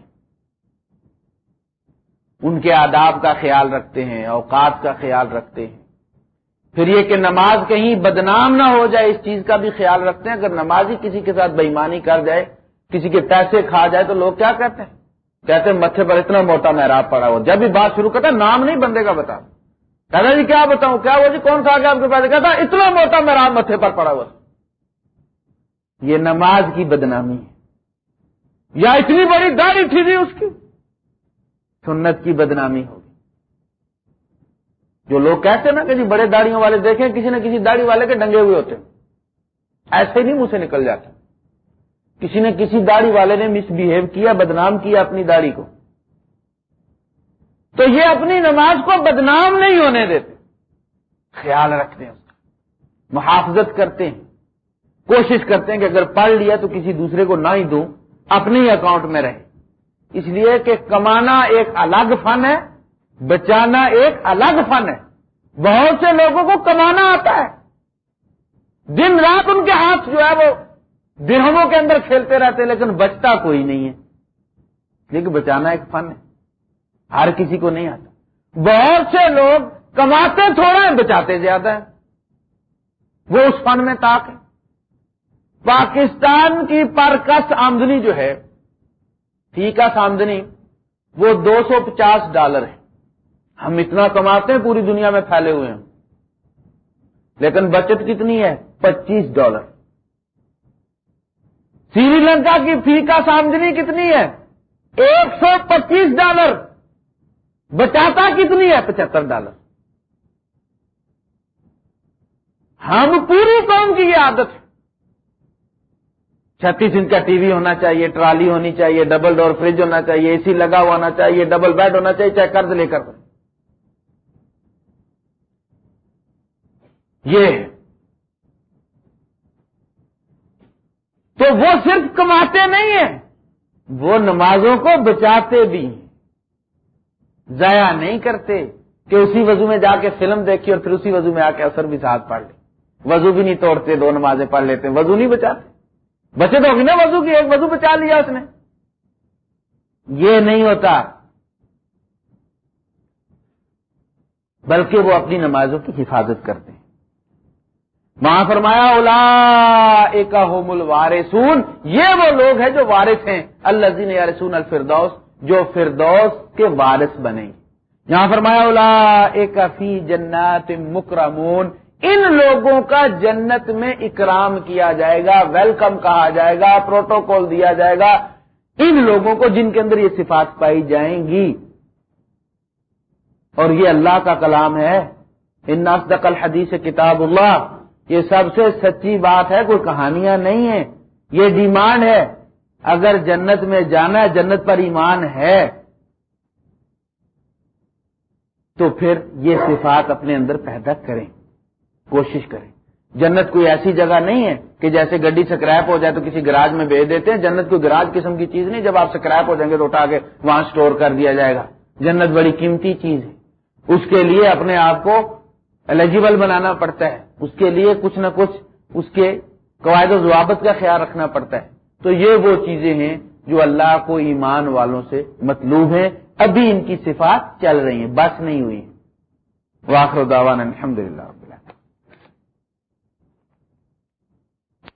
ان کے آداب کا خیال رکھتے ہیں، اوقات کا خیال رکھتے ہیں۔ پھر یہ کہ نماز کہیں بدنام نہ ہو جائے، اس چیز کا بھی خیال رکھتے ہیں۔ اگر نمازی کسی کے ساتھ بےمانی کر جائے، کسی کے پیسے کھا جائے، تو لوگ کیا کہتے ہیں؟ کہتے متھے پر اتنا موٹا محراب پڑا ہوا۔ جب بھی بات شروع کرتا نام نہیں بندے کا بتا۔ کہتا جی کیا بتاؤں؟ کیا وہ جی؟ کون سا آگے آپ کے پاس کہتا اتنا موٹا محراب متھے پر پڑا ہوا۔ یہ نماز کی بدنامی ہے۔ یا اتنی بڑی داڑھی تھی تھی اس کی۔ سنت کی بدنامی ہوگی۔ جو لوگ کہتے ہیں نا کہ جی بڑے داڑیوں والے دیکھیں، کسی نہ کسی داڑھی والے کے ڈنگے ہوئے ہوتے ایسے نہیں منہ سے نکل جاتا کسی نے کسی داڑھی والے نے مس بہیو کیا، بدنام کیا اپنی داڑھی کو۔ تو یہ اپنی نماز کو بدنام نہیں ہونے دیتے۔ خیال رکھتے ہیں اس کا۔ محافظت کرتے ہیں۔ کوشش کرتے ہیں کہ اگر پڑھ لیا تو کسی دوسرے کو نہ ہی دوں، اپنے ہی اکاؤنٹ میں رہے۔ اس لیے کہ کمانا ایک الگ فن ہے، بچانا ایک الگ فن ہے۔ بہت سے لوگوں کو کمانا آتا ہے۔ دن رات ان کے ہاتھ جو ہے وہ درہموں کے اندر کھیلتے رہتے لیکن بچتا کوئی نہیں ہے۔ لیکن بچانا ایک فن ہے۔ ہر کسی کو نہیں آتا۔ بہت سے لوگ کماتے تھوڑا ہیں، بچاتے زیادہ ہیں۔ وہ اس فن میں تاک ہے پاکستان کی پرکس آمدنی جو ہے ٹھیک ہے آمدنی، وہ دو سو پچاس ڈالر ہے۔ ہم اتنا کماتے ہیں، پوری دنیا میں پھیلے ہوئے ہیں۔ لیکن بچت کتنی ہے؟ پچیس ڈالر۔ سری لنکا کی فی کا سامدنی کتنی ہے؟ ایک سو پچیس ڈالر۔ بچاتا کتنی ہے؟ پچہتر ڈالر۔ ہم پوری قوم کی یہ عادت ہے۔ چھتیس انچ کا ٹی وی ہونا چاہیے، ٹرالی ہونی چاہیے، ڈبل ڈور فریج ہونا چاہیے، اے سی لگا ہونا چاہیے، ڈبل بیڈ ہونا چاہیے، چاہے قرض لے کر۔ یہ نہیں ہیں وہ نمازوں کو بچاتے بھی ضائع نہیں کرتے کہ اسی وضو میں جا کے فلم دیکھی اور پھر اسی وضو میں آ کے اثر بھی ساتھ پڑھ لی وضو بھی نہیں توڑتے، دو نمازیں پڑھ لیتے، وضو نہیں بچاتے۔ بچے ہوگی نا وضو کی، ایک وضو بچا لیا اس نے۔ یہ نہیں ہوتا۔ بلکہ وہ اپنی نمازوں کی حفاظت کرتے ہیں۔ وہاں فرمایا اولا ایک ہوم الوارسون یہ وہ لوگ ہیں جو وارث ہیں اللہ زین رسون الفردوس، جو فردوس کے وارث بنے یہاں فرمایا اولا ایک فی جنات مکرمون، ان لوگوں کا جنت میں اکرام کیا جائے گا، ویلکم کہا جائے گا، پروٹوکول دیا جائے گا۔ ان لوگوں کو جن کے اندر یہ صفات پائی جائیں گی۔ اور یہ اللہ کا کلام ہے۔ ان دقل حدیث کتاب اللہ۔ یہ سب سے سچی بات ہے، کوئی کہانیاں نہیں ہیں۔ یہ ڈیمانڈ ہے۔ اگر جنت میں جانا ہے، جنت پر ایمان ہے، تو پھر یہ صفات اپنے اندر پیدا کریں۔ کوشش کریں۔ جنت کوئی ایسی جگہ نہیں ہے کہ جیسے گڈی سکریپ ہو جائے تو کسی گراج میں بھیج دیتے ہیں۔ جنت کوئی گراج قسم کی چیز نہیں، جب آپ سکریپ ہو جائیں گے تو اٹھا کے وہاں سٹور کر دیا جائے گا۔ جنت بڑی قیمتی چیز ہے۔ اس کے لیے اپنے آپ کو ایلیجیبل بنانا پڑتا ہے۔ اس کے لیے کچھ نہ کچھ اس کے قواعد و ضوابط کا خیال رکھنا پڑتا ہے۔ تو یہ وہ چیزیں ہیں جو اللہ کو ایمان والوں سے مطلوب ہیں۔ ابھی ان کی صفات چل رہی ہیں، بس نہیں ہوئی واخر داوان الحمد للہ